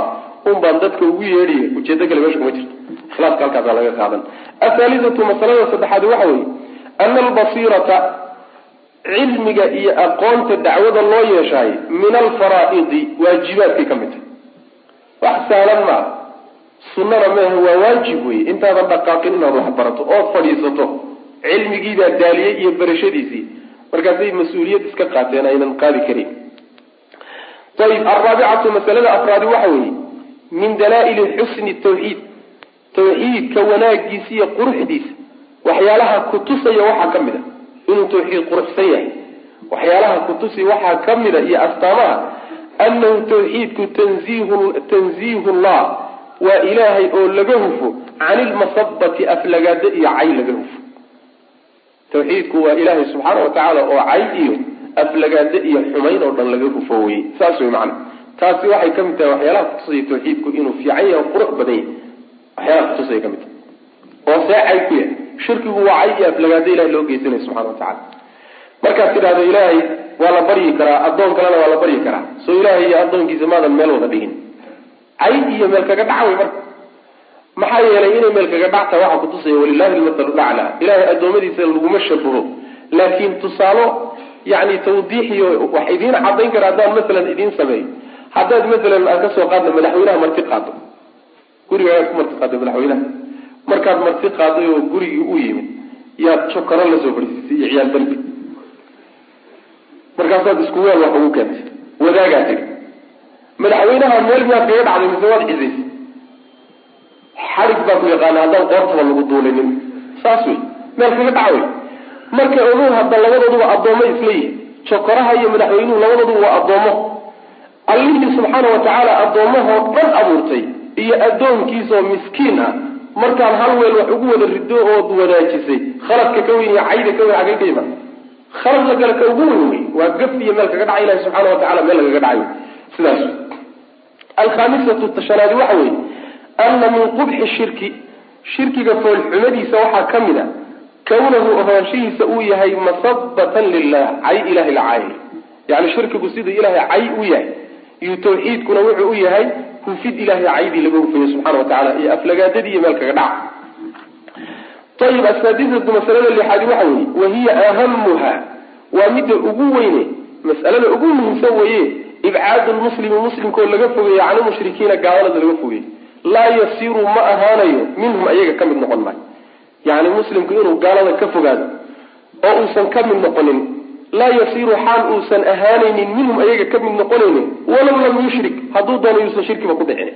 un baan dadka ugu yeedhiya ujeedo kale meesha kuma jirto. Ikhlaaska halkaasaa laga qaadan. Athaalithatu masalada saddexaad waxa weeye ana albasiirata cilmiga iyo aqoonta dacwada loo yeeshaay min alfaraa'idi waajibaadkay ka mid tahay wax sahlan maa sunnana maaha waa waajib wey intaadan dhaqaaqin inaad wax barato ood fadhiisato cilmigiibaa daaliyey iyo barashadiisii. Markaasay mas'uuliyad iska qaateen aynan qaadi karin. Ayib alraabicatu masalada afraadi waxa weeye min dalaa-ili xusni tawxiid. Tawxiidka wanaagiisa iyo quruxdiisa waxyaalaha kutusaya waxaa ka mid a. Inuu tawxiid quruxsan yahay waxyaalaha kutusaya waxaa ka mida iyo astaamaha anahu tawxiidku tanziihu tanziihu llah waa ilaahay oo laga hufo can ilmasabati aflagaado iyo cay laga hufo. Tawxiidku waa ilaahay subxaana wa tacaala oo cay iyo aflagaado iyo xumayn oo dhan laga hufo weye saas wey macana taasi waxay ka mid tahay waxyaalaha kutusaya tawxiidku inuu fiican yahay qurux badan yahay. Waxyaalaha kutusaya ka mid tahay. Oo see cay ku yahay. Shirkigu waa cay iyo aflagaado ilahay loo geysanaya subxana wa tacala markaad tidhahdo ilaahay waa la baryi karaa addoon kalena waa la baryi karaa. Soo ilaahay iyo addoonkiisa maadan meel wada dhigin cay iyo meel kaga dhac wey marka. Maxaa yeelay inay meel kaga dhacta waxa kutusaya walilahi lmathalu lacla ilahay addoommadiisa laguma shabaho. Laakiin tusaalo yani tawdiixiyo wax idiin cadayn kara haddaan masalan idiin sameeyo haddaad masalan aan ka soo qaadna madaxweynaha marti qaado. Gurigaaad ku marti qaado madaxweynaha. Markaad marti qaaday oo gurigii u yimid yaad jokaro la soo fadhiisisay iyo ciyaal dalbi markaasaad isku weel wax ugu keentay. Wadaagaa tiri madaxweynaha meel miyaad kaga dhacday mise waad cisaysay xarig baa ku yaqaana haddaan qoortaba lagu duulinin. Saas wey meel kaga dhaca wey marka ogow hadda labadooduba addoommo isleeyihin jokoraha iyo madaxweynuhu labadooduba waa addoommo allihii subxaana wa tacaala addoommahoo dhan abuurtay iyo addoonkiisaoo miskiin ah. Markaad hal weel wax ugu wada rido ood wadaajisay khaladka ka weyn iyo cayda ka weyn xagay ka iman khalad la gala ka ugu weyn wey waa gaf iyo meel kaga dhacay ilahi subxaana wa meel lagaga dhacayo sidaas alkhamisatu tashanaadi waxa weeye ana min qubxi shirki shirkiga foolxumadiisa waxaa ka mid a kawnahu ahaanshihiisa uu yahay masabatan lilah cay ilahay la caayay yani shirkigu siduu ilahay cay u yahay iyo tawxiidkuna wuxuu u yahay hufid ilahay caydii laga hufayo subxana wa tacala iyo aflagaadadii iyo meel kaga dhaca ayib asaadisatu masalada lixaadi waxa weeye wahiya ahamuha waa midda ugu weyne mas'alada ugu muhiimsan weeye ibcaadu lmuslimi muslimkoo laga fogeeyo can lmushrikiina gaalada laga fogeeyo laa yasiru ma ahaanayo minhum ayaga ka mid noqon maayo. Yani muslimku inuu gaalada ka fogaado oo uusan ka mid noqonin laa yasiru xaal uusan ahaanaynin minhum ayaga ka mid noqonaynin walaw lam yushrik hadduu doono yuusan shirkiba ku dhicin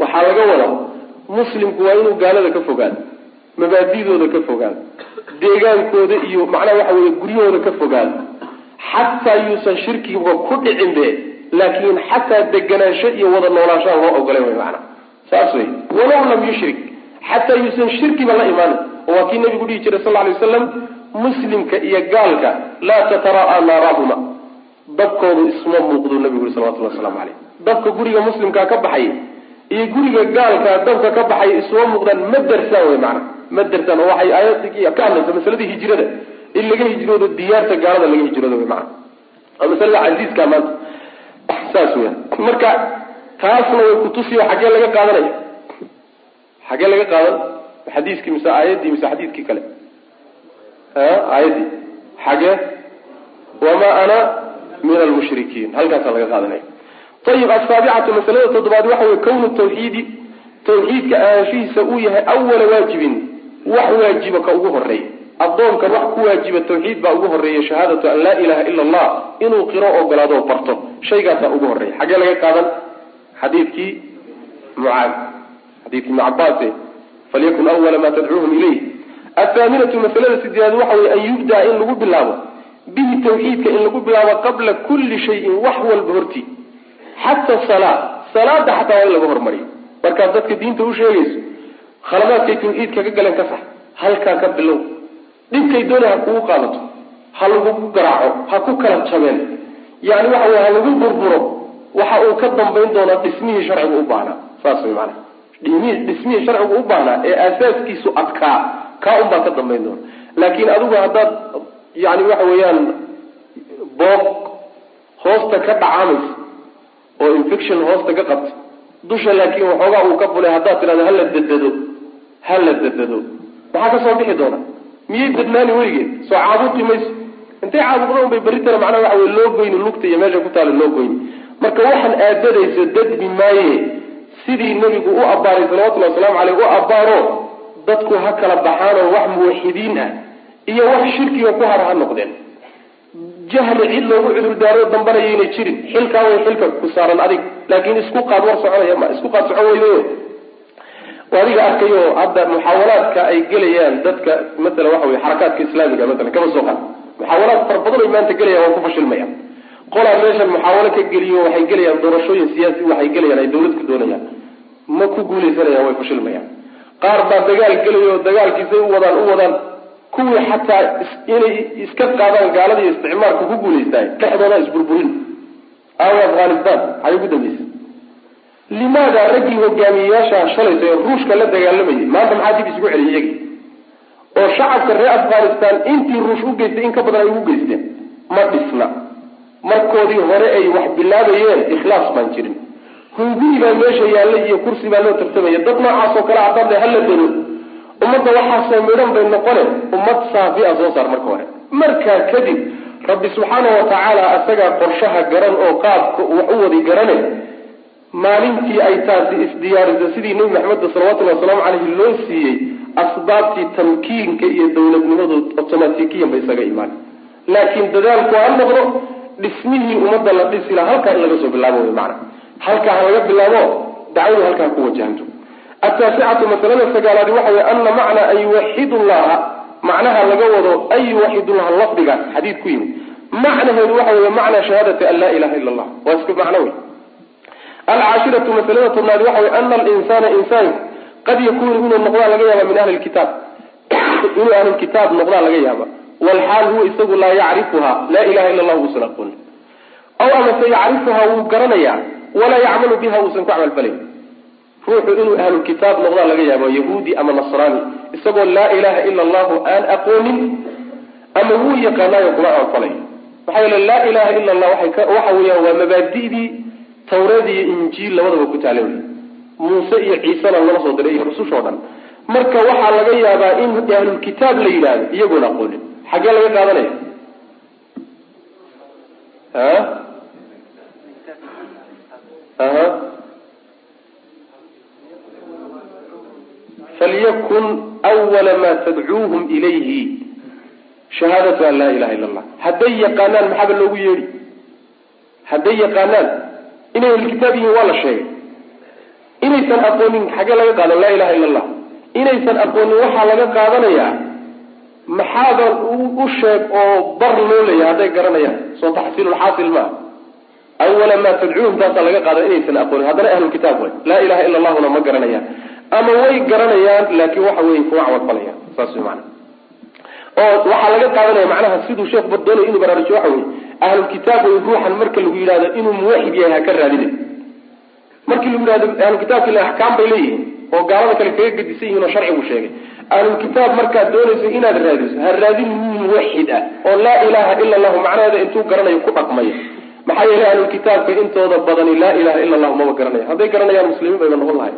waxaa laga wadaa muslimku waa inuu gaalada ka fogaado mabaadidooda ka fogaado deegaankooda iyo macnaha waxa weye guryahooda ka fogaado xataa yuusan shirkiga ku dhicin be laakiin xataa deganaansho iyo wada noolaanshaan loo ogolay wy maana saas wey walow lam yushrik xataa yuusan shirkiba la imaanin oo waa kii nabigu dhihi jiray sal lay waslam muslimka iyo gaalka laa tatara'aa naarahuma dabkoodu isma muuqdu nabigu yuri salawatulli waslamu caleyh dabka guriga muslimkaa ka baxay iyo guriga gaalka dabka ka baxay isma muuqdaan ma darsaan wey maana ma darsaan oo waxay aayad ka hadlaysa masaladii hijrada. In laga hijroodo diyaarta gaalada laga hijroodo wey maana waa masalada casiiska maanta saas weya marka taasna way kutusiyo xaggee laga qaadanaya xaggee laga qaadan xadiiskii mise aayaddii mise xadiidkii kale. Aayaddii. Xagee wamaa ana min almushrikiin halkaasaa laga qaadanaya ayib asaabicatu masalada toddobaad waxa wey kawnu tawxiidi tawxiidka ahaanshihiisa uu yahay awala waajibin. Wax waajiba ka ugu horreeya addoonka wax ku waajiba tawxiid baa ugu horreeya shahaadatu an laa ilaha ila allah inuu qiro ogolaado barto. Shaygaasaa ugu horreeya xaggee laga qaadan? Xadiidkii mucaad. Xadiidkii ibn cabaase falyakun awala ma tadcuuhum ilayh athaaminatu masalada sideedaad waxa wey an yubdaa in lagu bilaabo. Bihi tawxiidka in lagu bilaabo qabla kulli shayin wax walba hortii xata salaa salaada xataa waa in laga hormariyo. Markaad dadka diinta u sheegayso khaladaadkay tawxiidka ka galeen ka sax. Halkaa ka bilow dhibkay doonay ha kugu qaadato ha lagugu garaaco ha ku kala jabeen. Yani waxa wey ha lagu burburo waxa uu ka dambayn doonaa dhismihii sharcigu u baahnaa saas way maana dhismihii sharcigu u baahnaa ee aasaaskiisu adkaa kaa un baa ka dambayn doona. Laakiin adigu haddaad yani waxa weeyaan booq hoosta ka dhacaamaysa oo infection hoosta ka qabta dusha laakiin waxoogaa uu ka fulay haddaad tidhahdo hala dadado hala dadado maxaa ka soo bixi doona miyay dadnaani weligeed soo caabuqi mayso? Intay caabuqda un bay berritana macnaha waxa wey loo goyni lugta iyo meesha ku taala loo goyni. Marka waxaan aadadayso dadbi maaye sidii nebigu u abbaaray salawatullhi wasalaamu caleyh u abbaaro dadku ha kala baxaanoo wax muwaxidiin ah iyo wax shirkiga ku hara ha noqdeen. Jahli cid loogu cudurdaaro dambanayayna jirin. Xilkaa way xilka ku saaran adig laakiin isku qaad war soconaya ma isku qaad socon weydayo adiga arkayo hadda muxaawalaadka ay gelayaan dadka maala waxa wey xarakaadka islaamiga maala kaba soo qaad. Muxaawalaad fara badan ay maanta gelayaan waa ku fashilmayaan qolaa meeshan muxaawalo ka geliyo waxay gelayaan doorashooyin siyaasi waxay gelayaan ay dawlad ku doonayaan. Ma ku guuleysanayaan way fashilmayaan. Qaar baa dagaal gelayo dagaalkiisay u wadaan u wadaan. Kuwii xataa inay iska qaadaan gaalada iyo isticmaalka ku guulaystaay dhexdooda isburburin aawa afghanistan maxay ugu dambaysa limaada raggii hogaamiyeyaasha shalaysa ee ruushka la dagaalamayay maanta maxaa dib isugu celiyay iyagii oo shacabka reer afghanistan intii ruush u geystay in ka badan ay ugu geysteen ma dhisna markoodii hore ay wax bilaabayeen ikhlaas baan jirin hunguri baa meesha yaalla iyo kursi baa loo tartamaya dad noocaas oo kale haddaad hala dalo ummadda waxaasoo midhan bay noqone ummad saafi a soo saar marka hore markaa kadib rabbi subxaana wa tacaala asagaa qorshaha garan oo qaabka wax u wadi garane maalintii ay taasi isdiyaariso sidii nebi maxamed salawatullahi wasalaamu caleyhi loo siiyey asbaabtii tamkiinka iyo dowladnimadu otomatikiyan ba isaga imaan. Laakiin dadaalku ha noqdo dhismihii ummadda la dhisi laha halkaa in laga soo bilaabo wy maana halkaa ha laga bilaabo dacwadu halkaa ku wajahanto. Ataasicatu masalada sagaalaadi waxa wey ana macnaa an yuwaxidu llaha macnaha laga wado an yuwaxidu llaha lafdigaas xadiid ku yimid. Macnaheedu waxa wey macnaa shahaadati an laa ilaha ila allah waa isku macno wey alcaashiratu masalada tobnaadi waxa wey ana alinsana insaanku qad yakunu inuu noqdaa laga yaaba min ahli lkitaab inuu ahlulkitaab noqdaa laga yaaba walxaal huwa isagu laa yacrifuha laa ilaha ila allah uusan aqoonin aw amase yacrifuha wuu garanayaa walaa yacmalu biha uusan ku camalfalayn ruuxu inuu ahlulkitaab noqdaa laga yaabo yahuudi ama nasraani isagoo laa ilaha ila allahu aan aqoonin ama wuu yaqaanaayo kuma camalfalay maxaa yeele laa ilaha ila allah waxa weeyaan waa mabaadidii tawreed iyo injiil labadaba ku taala wey muuse iyo ciisena lala soo diray iyo rususha o dhan. Marka waxaa laga yaabaa in ahlulkitaab la yidhaahdo iyagoona aqoonin xaggee laga qaadanaya? A aha falyakun awala ma tadcuuhum ilayhi. Shahaadatu an laa ilaha illa allah hadday yaqaanaan maxaaba loogu yeedhi? Hadday yaqaanaan inay ahlulkitaab yihiin waa la sheegay. Inaysan aqoonin xaggee laga qaadan laa ilaha illa allah inaysan aqoonin waxaa laga qaadanayaa maxaadan u sheeg oo bar loo leeyahay hadday garanayaan. Soo taxsiilulxaasil maa awala maa tadcuuhum taasaa laga qaada inaysan aqoonin. Haddana ahlulkitaab way. Laa ilaha ila allahuna ma garanayaan. Ama way garanayaan laakiin waxa weye kuma camalfalayaan saas way maana oo waxaa laga qaadanaya macnaha siduu sheekhu bardoonayo inuu baraarujiyo waxa weye ahlulkitaab way ruuxan marka lagu yidhahdo inuu muwaxid yahay ha ka raadine. Markii lagu yidhahdo ahlulkitaabka ila axkaam bay leeyihiin oo gaalada kale kaga gedisan yihiin oo sharcigu sheegay. Ahlulkitaab markaad doonayso inaad raadiso ha raadin muwaxid ah oo laa ilaha ila allahu macnaheeda intuu garanayo ku dhaqmaya maxaa yeelay ahlulkitaabka intooda badani laa ilaha ila allahu maba garanaya. Hadday garanayaan muslimiin bayba noqon lahay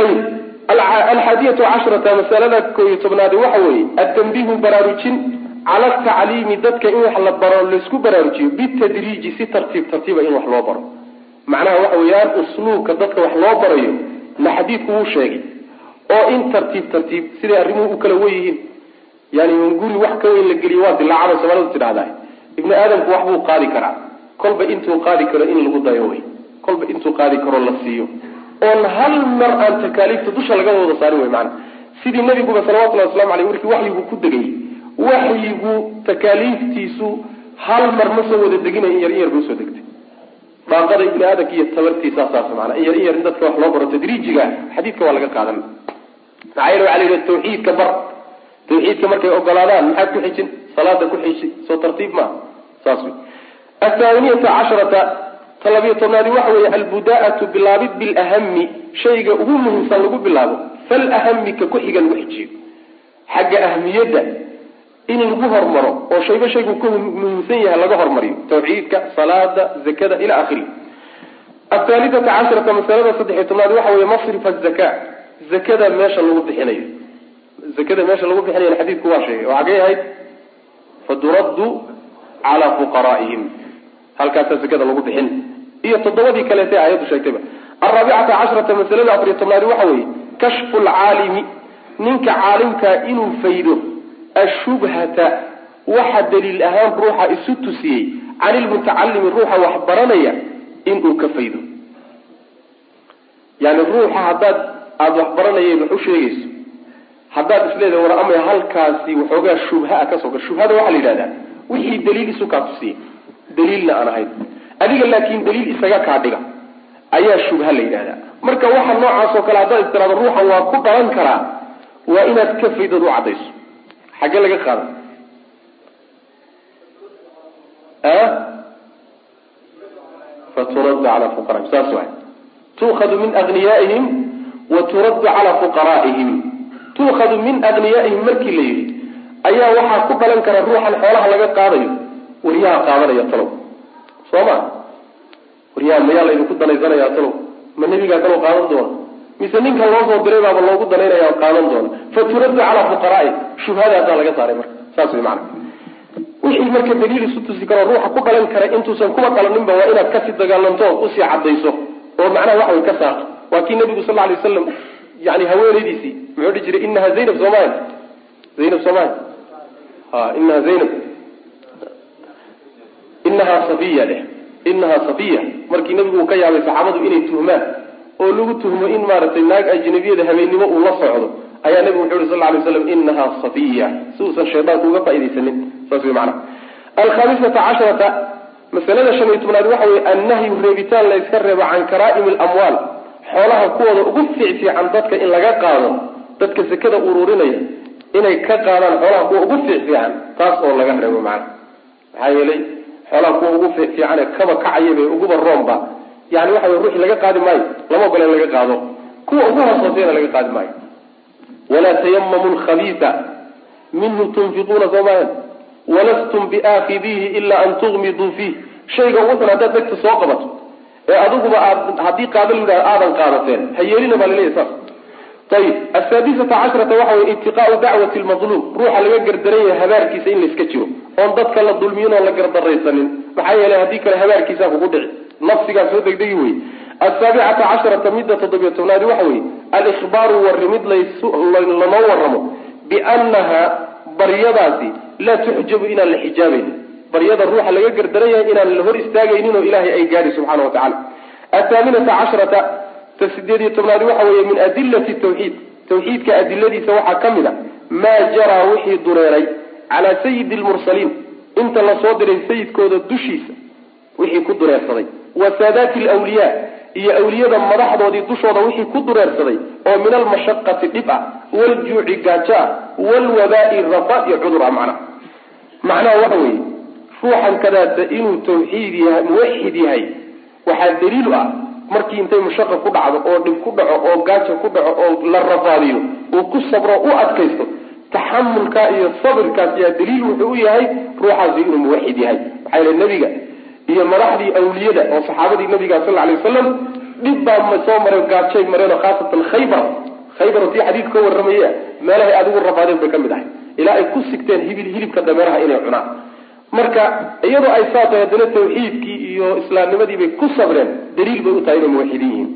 ayib alxaadiyatu cashrata masalada koo iyo tobnaadi waxa weeye atanbihu baraarujin cala tacliimi dadka in wax la baro laysku baraarujiyo bitadriiji si tartiib tartiiba in wax loo baro. Macnaha waxa weeyaan usluubka dadka wax loo barayo na xadiidku wuu sheegay. Oo in tartiib tartiib siday arrimuhu u kala wen yihiin. Yani guri wax ka weyn la geliyo waa dilaacada soomaalida tidhahdaa ibni aadamku wax buu qaadi karaa. Kolba intuu qaadi karo in lagu dayo wey. Kolba intuu qaadi karo la siiyo. Oon hal mar aan takaaliifta dusha laga wada saarin wey maana sidii nabiguba salawatullahi waslamu aleyh markii waxyigu ku degay waxyigu takaaliiftiisu hal mar ma soo wada degina in yar in yar bay u soo degtay. Daaqada ibni aadamka iyo tabartiisa saas maana in yar in yar in dadka wax loo baro tadriijiga xadiidka waa laga qaadan. Maxaa yeele waxa la yidhaha tawxiidka bar. Tawxiidka markay ogolaadaan maxaad ku xijin? Salaada ku xiji soo tartiib maaha saas wey athaaniyata casharata talabiyo tobnaadi waxa weeye albudaa'atu bilaabid bilahami shayga ugu muhiimsan lagu bilaabo falahami ka ku xiga lagu xijiyo xagga ahmiyadda in lagu hormaro oo shayba shaygu ku muhiimsan yahay laga hormariyo. Tawxiidka salaada zakada ila akhirihi athaalithata casharata masalada saddexiyo tobnaadi waxa weeye masrif azaka zakada meesha lagu bixinayo. Zakada meesha lagu bixinayo xadiidku waa sheegay. Oo xagay ahayd faturaddu calaa fuqaraa'ihim halkaasaa zakada lagu bixin. Iyo toddobadii kaleete aayaddu sheegtayba alraabicata cashrata masalada afariyo tobnaadi waxa weeye kashfu lcaalimi ninka caalimkaa inuu faydo ashubhata waxa daliil ahaan ruuxa isu tusiyey can ilmutacalimi ruuxa wax baranaya inuu ka faydo yani ruuxa haddaad aada wax baranayeen wax u sheegayso haddaad isleedahay war amay halkaasi waxoogaa shubha ka soo gal shubhada waxaa la yidhahdaa wixii daliil isu kaa tusiyey daliilna aan ahayn adiga laakiin daliil isaga kaa dhiga ayaa shubha la yidhahdaa marka waxa noocaas oo kale haddaad istiraado ruuxan waa ku dhalan karaa waa inaad ka faydad u caddayso xaggee laga qaada faturaddu calaa fuqaraihim saas waay. Tuukhadu min agniyaa'ihim wa turaddu calaa fuqaraa'ihim. Tuukhadu min agniyaa'ihim markii la yidhi ayaa waxaa ku dhalan kara ruuxan xoolaha laga qaadayo waryaha qaadanaya talow. Soo ma? Waryaha mayaa laydinku danaysanayaa talow. Ma nebigaa kaloo qaadan doona mise ninka loo soo diray baaba loogu danaynaya qaadan doona. Fa turaddu calaa fuqaraai shubhadaasaa laga saaray marka. Saas way macana wixii marka daliil isu tusi karo ruuxa ku dhalan kara intuusan kuwa dhalaninba waa inaad ka sii dagaalanto ood u sii cadayso oo macnaha waxa way ka saarto. Waa kii nabigu sal alay wasalam yani haweenaydiisii muxuu dhihi jiray inaha zaynab soomaya zaynab soomaya ha inaha zaynab. Inahaa safiya dheh inahaa safiya. Markii nabigu uu ka yaabay saxaabadu inay tuhmaan oo lagu tuhmo in maaragtay naag ajnabiyada habeennimo uu la socdo ayaa nabigu wuxu yhi sal lay slam inahaa safiya si uusan shaydaanku uga faaidaysanin saas wey maana alkhamisata casharata masalada shan iyo tobnaad waxa weye annahyu reebitaan la yska reebo can karaa'imi alamwaal xoolaha kuwooda ugu fiicfiican dadka in laga qaado dadka sekada ururinaya inay ka qaadaan xoolaha kuwa ugu fiicfiican taas oo laga reebo macana maxaa yeelay xoolaha kuwa ugu fiicfiicane kaba kacayaba uguba roomba yani waxa wey ruuxi laga qaadi maayo lama ogola in laga qaado. Kuwa ugu hooshoosayana laga qaadi maayo. Walaa tayamamu lkhabiisa minhu tunfiquuna soo maahan walastum biaakidiihi ilaa an tugmiduu fiih. Shayga ugu xun haddaad degta soo qabato ee adiguba aad haddii qaada la yidhahdo aadan qaadateen ha yeelina baa laleeyahy saas. Ayib asaadisata cashrata waxa weye itiqaau dacwati lmadluum ruuxa laga gardaran yahay habaarkiisa in layska jiro oon dadka la dulmiyin oon la gardaraysanin. Maxaa yeelay haddii kale habaarkiisaa kugu dhici nafsigaa soo degdegi wey asaabicata casharata midda toddobiyo tobnaadi waxa weye alikhbaaru warrimid lanoo waramo biannaha baryadaasi laa tuxjabu inaan la xijaabaynin. Baryada ruuxa laga gardaran inaan la hor istaagaynin oo ilaahay ay gaadhi subxana wa tacala athaaminata casharata ta sideed iyo tobnaadi waxa weeye min adilati tawxiid. Tawxiidka adiladiisa waxaa ka mid a maa jaraa wixii dureeray calaa sayidi lmursaliin inta la soo diray sayidkooda dushiisa wixii ku dureersaday wa saadaati alwliyaa iyo awliyada madaxdoodii dushooda wixii ku dureersaday oo min almashaqati dhib ah waljuuci gaajo ah walwabaa'i rafa iyo cudur ah macnaha. Macnaha waxa weeye ruuxan kadaata inuu tawxiid yahay muwaxid yahay waxaa daliilu ah markii intay mushaqa ku dhacdo oo dhib ku dhaco oo gaajo ku dhaco oo la rafaadiyo uu ku sabro u adkaysto taxamulkaa iyo sabirkaas yaa daliil wuxuu u yahay ruuxaasi inuu muwaxid yahay. Maxaa yele nebiga iyo madaxdii awliyada oo saxaabadii nabiga sal ly wasalam dhib baa soo mareen gaajay mareen oo khaasatan khaybar. Khaybar tii xadiidka ka warramaya meelahay adigu rafaadeen bay ka mid ahay. Ilaa ay ku sigteen hibil hilibka dameeraha inay cunaan. Marka iyadoo ay saa tahay haddana tawxiidkii iyo islaamnimadii bay ku sabreen daliil bay u tahay inay muwaxidiin yihiin.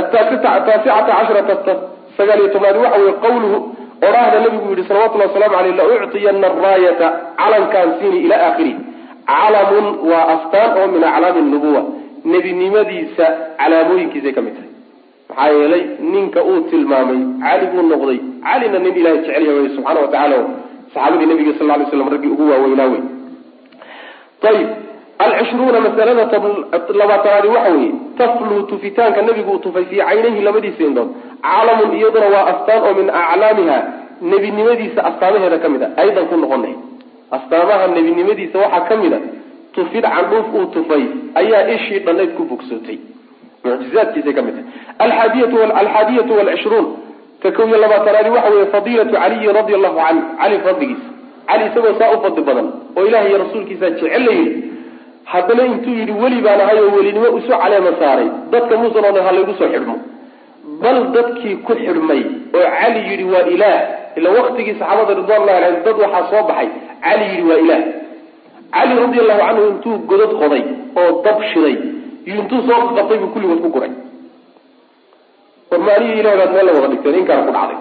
Ataasicata casharata sagaal iyo tobnaad waxa weye qawluhu odhaahda nabigu yihi salawatullahi wasalaamu aleyh la uctiyana araayata calankaan siini ila aakhirih calamun waa astaan oo min aclaami nubuwa. Nebinimadiisa calaamooyinkiisay ka mid tahay. Maxaa yeelay ninka uu tilmaamay cali buu noqday. Calina nin ilahay jecel yahay subxaana wa tacala saxaabadii nabiga sal ly slam raggii ugu waaweynaa wey ayib alcishruuna masalada labaatanaadi waxa weeye tafluu tufitaanka nabigu uu tufay fii caynayhi labadiisa indhood. Calamun iyaduna waa astaan oo min aclaamiha nebinimadiisa astaamaheeda ka mid a aydan ku noqonay astaamaha nebinimadiisa waxaa ka mid a tufid candhuuf uu tufay ayaa ishii dhannayd ku bogsootay mucjizaadkiisay ka mid tahay. Alxaadiyatu walcishruun ka kow iyo labaatanaadi waxa weeye fadiilatu caliyin radi allahu can cali fadligiisa. Cali isagoo saa u fadli badan oo ilaah iyo rasuulkiisa jecel la yidhi. Haddana intuu yidhi weli baan ahay oo welinimo isu caleema saaray dadka odhan ha laygu soo xidhmo bal dadkii ku xidhmay oo cali yidhi waa ilaah. Ila waktigii saxaabada ridwanullahi alayhim dad waxaa soo baxay. Cali yidhi waa ilaah. Cali radi allahu canhu intuu godad qoday oo dab shiday iyo intuu soo qabtay buu kulligood ku guray. Warmaanihi ilahi baad meel la wada dhigteen inkaana ku dhacday.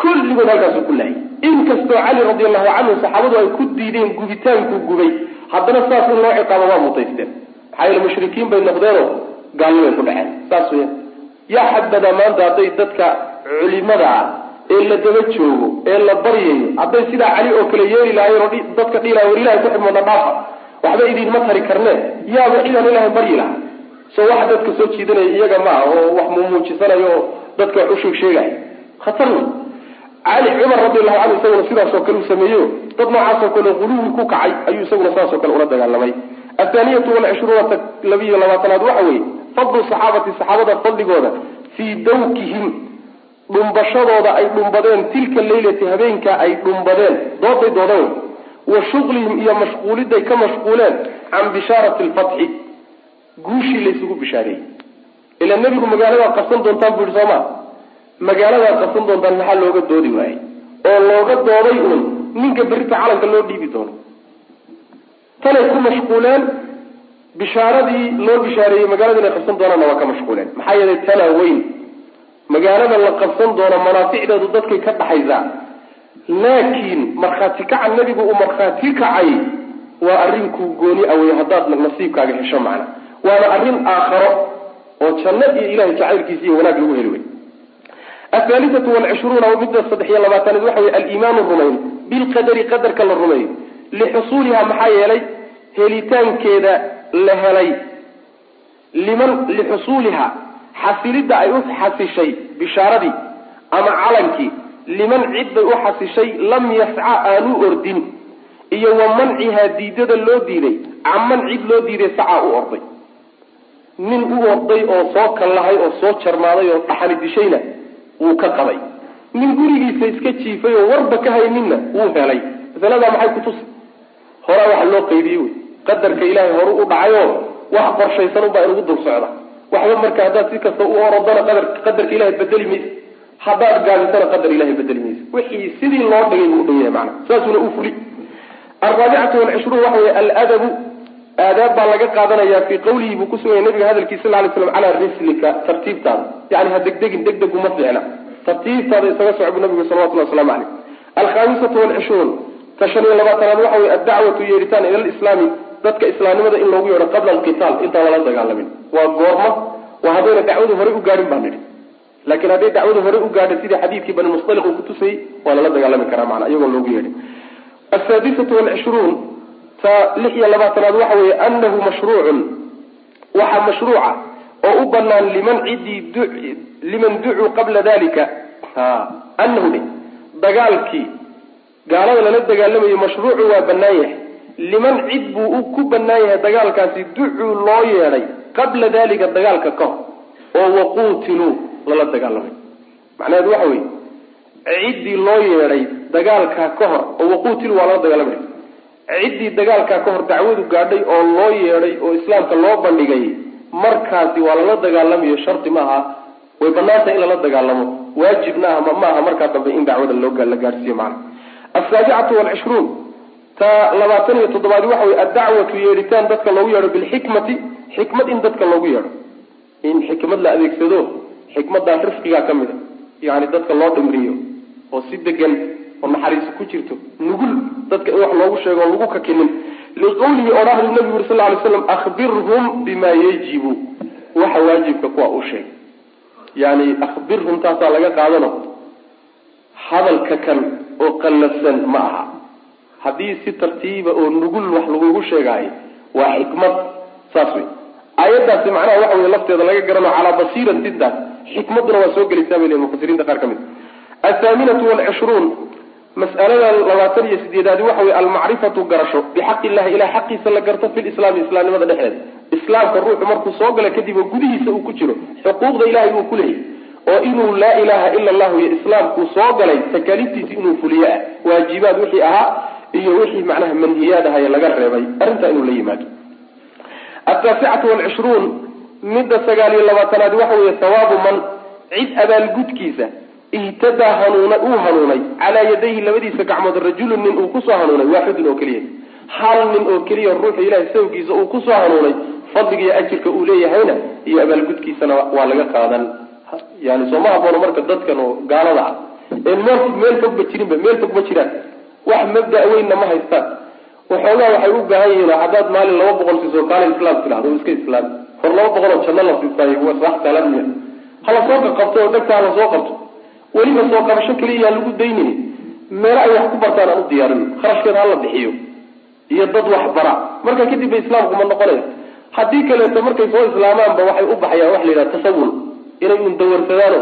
Kulligood halkaasuu ku laayay inkastoo cali radi allahu canhu saxaabadu ay ku diideen gubitaankuu gubay haddana saas in loo ciqaabo waa mutaysteen. Maxaa yeele mushrikiin bay noqdeenoo gaalnimay ku dhaceen. Saas weya yaa xadbadaa maanta hadday dadka culimada ah ee la daba joogo ee la baryayo hadday sidaa cali oo kale yeeli lahaayeen oo dadka dhiilaha war ilahay ku xidmoodna dhaafa. Waxba idinma tari karneen yaaba cidaan ilahay baryi lahaa. Soo waxa dadka soo jiidanaya iyaga maaha oo wax mumuujisanayo oo dadka wax u sheeg sheegaya khatar wey cali cumar radiallahu canhu isaguna sidaasoo kale u sameeyeyo dad noocaasoo kale huluwi ku kacay ayuu isaguna saasoo kale ula dagaalamay. Athaaniyatu walcishruuna labiyo labaatanaad waxa weeye fadlu saxaabati saxaabada fadligooda fii dawkihim. Dhumbashadooda ay dhumbadeen. Tilka leylati habeenka ay dhumbadeen. Dooday doodeen wa shuqlihim iyo mashquuliday ka mashquuleen can bishaarati lfatxi guushii laysugu bishaareeyey. Ila nebigu magaaladaad qabsan doontaan bu yihi soo ma magaaladaad qabsan doontaan maxaa looga doodi waayey? Oo looga dooday uun ninka berita calanka loo dhiibi doono. Tanay ku mashquuleen bishaaradii loo bishaareeyey magaalada inay qabsan doonaanna waa ka mashquuleen. Maxaa yeelay tana weyn. Magaalada la qabsan doono manaaficdeedu dadkay ka dhaxaysaa laakiin markhaati kaca nebigu uu markhaati kacay waa arrinkuu gooni awey haddaad nasiibkaaga hesho macna. Waana arrin aakharo oo janno iyo ilahay jacaylkiisa iyo wanaag lagu heli wey athaalithatu walcishruuna midda saddex iyo labaatanaad waxa weye aliimaanu rumayn. Bilqadari qadarka la rumeeyo. Lixusuuliha maxaa yeelay helitaankeeda la helay liman lixusuuliha xasilidda ay u xasishay bishaaradii ama calankii liman cid bay u xasishay lam yasca aanu ordin iyo wa mancihaa diidada loo diiday caman cid loo diiday sacaa u orday. Nin u orday oo soo kallahay oo soo jarmaaday oo dhaxani dishayna wuu ka qabay. Nin gurigiisa iska jiifay oo warba ka hayninna wuu helay. Masaladaa maxay kutusi horaa waxa loo qaydiyey wey qadarka ilaahay horu u dhacayoo wax qorshaysan unbaa inugu dul socda. Waxba marka haddaad si kasta u orodana qadar qadarka ilahay bedeli maysa haddaad gaabisana qadar ilahay bedeli maysa wixii sidii loo dhigay buu u dhan yahay saasuna u fuli alraabicatu walcishruun waxa weye aladabu aadaab baa laga qaadanaya fii qawlihi buu kusugaya nabiga hadalkiisa sal lay slam calaa rislika tartiibtaada. Yani ha degdegin degdegu ma fiicna. Tartiibtaada isaga soco nabigu salawatullah waslamu caleyh. Alkhamisatu walcishruun ta iyo labaatanaad waxa weye addacwatu yeeritaan ila lislaami dadka islaamnimada in loogu yeedho qabla alqitaal intaan lala dagaalamin waa goorma waa haddayna dacwadu horey u gaarin baa nidhi. Laakiin hadday dacwada hore u gaadhay sidii xadiidkii bani mustaliq uu kutusayey waa lala dagaalami karaa macnaa iyagoo loogu yeedhay asaadisatu walcishruun ta lix iyo labaatanaad waxa weeye anahu mashruucun. Waxaa mashruuca oo u banaan liman cidii liman ducuu qabla dalika anahu dagaalkii gaalada lala dagaalamayo mashruucu waa banaan yahay liman cid buu ku banaan yahay dagaalkaasi ducuu loo yeedhay qabla dalika dagaalka ka hor oo waquutiluu lala dagaalamay. Macnaheedu waxa weye ciddii loo yeedhay dagaalkaa ka hor oo waquutiluu waa lala dagaalamay. Ciddii dagaalkaa ka hor dacwadu gaadhay oo loo yeedhay oo islaamka loo bandhigay markaasi waa lala dagaalamayo shardi maaha way banaantahay in lala dagaalamo waajibna ah maaha markaa dambe in dacwada loo la gaadhsiiyo macna. Asaabicatu walcishruun ta labaatan iyo toddobaadi waxa wey addacwatu yeedhitaan dadka loogu yeedho bilxikmati xikmad in dadka loogu yeedho. In xikmad la adeegsado xikmadan rifqigaa ka mid a yani dadka loo dhimriyo oo si degan oo naxariis ku jirto nugul dadka in wax loogu sheego lagu kakinin. Liqawlihi odhahdu nabigu uri sal ly slam ahbirhum bima yajibu. Waxa waajibka kuwa u sheeg. Yani ahbirhum taasaa laga qaadano. Hadalka kan oo qallafsan ma aha haddii si tartiiba oo nugul wax lagugu sheegaayo waa xikmad saas wey aayaddaasi macnaha waxa wey lafteeda laga garano calaa basiiran sidaas xikmaduna waa soo gelaysaa bay leeyihiin mufasiriinta qaar ka mid. Athaaminatu walcishruun mas'alada labaatan iyo sideedaadi waxa wey almacrifatu garasho bixaqi illahi ilah xaqiisa la garto fi lislaami islaamnimada dhexdeeda islaamka ruuxu markuu soo gala kadib oo gudihiisa uu ku jiro xuquuqda ilahay uu ku leeyahy oo inuu laa ilaha ila allahu iyo islaamkuu soo galay takaaliiftiisi inuu fuliyo ah waajibaad wixii ahaa iyo wixii macnaha manhiyaad ahaye laga reebay arrintaa inuu la yimaado. Ataasicatu walcishruun midda sagaal iyo labaatanaadi waxa weeye hawaabu man cid abaalgudkiisa ihtadaa hanuuna uu hanuunay calaa yadayhi labadiisa gacmood rajulun nin uu ku soo hanuunay waaxidun oo keliya. Hal nin oo keliya ruuxa ilahay sawgiisa uu ku soo hanuunay fadliga iyo ajirka uu leeyahayna iyo abaalgudkiisana waa laga qaadan. Yani sooma haboono marka dadkan oo gaalada ah. Een meel meel fogba jirinba meel fogba jiraan wax mabda weynna ma haystaan. Waxoogaa waxay u baahan yihiin haddaad maalin laba boqol siiso kaale islaam tidhahdo iska islaam. Hor laba boqol oo janno la siisaayo waa sax salaamiya hala soo qaqabto oo dhegta hala soo qabto. Weliba soo qabasho keliya lagu daynini meelo ay wax ku bartaan aan u diyaarin. Kharashkeeda hala bixiyo. Iyo dad wax bara. Marka kadib ba islaamku ma noqonaya haddii kaleeto markay soo islaamaanba waxay u baxayaan wax la yidhaha tasawul. Inay un dawarsadaano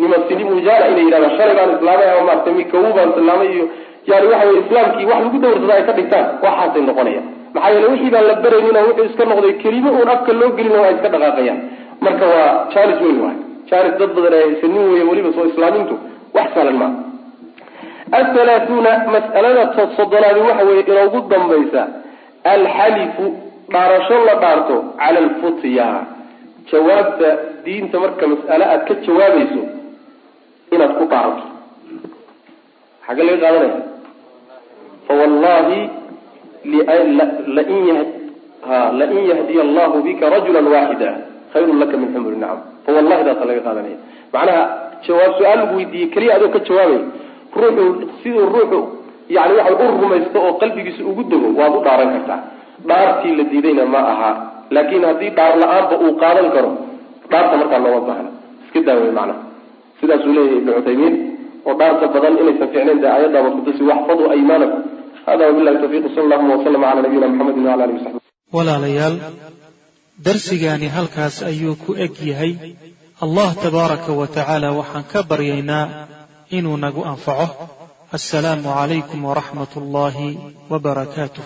nimasini mujaala inay yidhahdaan shalay baan islaamay ama maarata mikawu baan islaamay iyo yani waxa wey islaamkii wax lagu dawarsada ay ka dhigtaan waxaasay noqonayaan maxaa yeele wixii baan la baraynin oo wuxuu iska noqday kelimo uun afka loo gelin waa iska dhaqaaqayaan. Marka waa jaalis weyn waay. Jaalis dad badan ay haysanin weeye weliba soo islaamintu wax sahlan maa athalaathuuna mas'alada soddonaadi waxa weeye inoogu dambaysa alxalifu dhaarasho la dhaarto cala alfutya jawaabta diinta marka mas'ale aad ka jawaabayso inaad ku dhaarato xagge laga qaadanaya fawallahi lain yahdiya allahu bika rajula waaxida khayrun laka min xumri nacam fawallahi daasa laga qaadanaya macnaha jawaab su'aal lagu weydiiyey keliya adoo ka jawaabay ruuxu siduu ruuxu yani waxa u rumaysto oo qalbigiisa ugu dego waad u dhaaran kartaa. Dhaartii la diidayna ma aha laakin haddii dhaar la'aanba uu qaadan karo dhaarta markaa looma baahna iska daawey macnaha. Sidaasuu leeyahay ibnu cuthaymiin oo dhaarta badan inaysan ficnayn dee ayaddaaba kutusi waxfaduu aymaanakum hada wabillahi tawfiiq sal allahuma waslama cala nabiyina muxamedin wala alihi wasaxbi walaalayaal darsigaani halkaas ayuu ku eg yahay. Allah tabaaraka wa tacaala waxaan ka baryaynaa inuu nagu anfaco. Assalaamu calaykum waraxmat ullaahi wabarakaatuh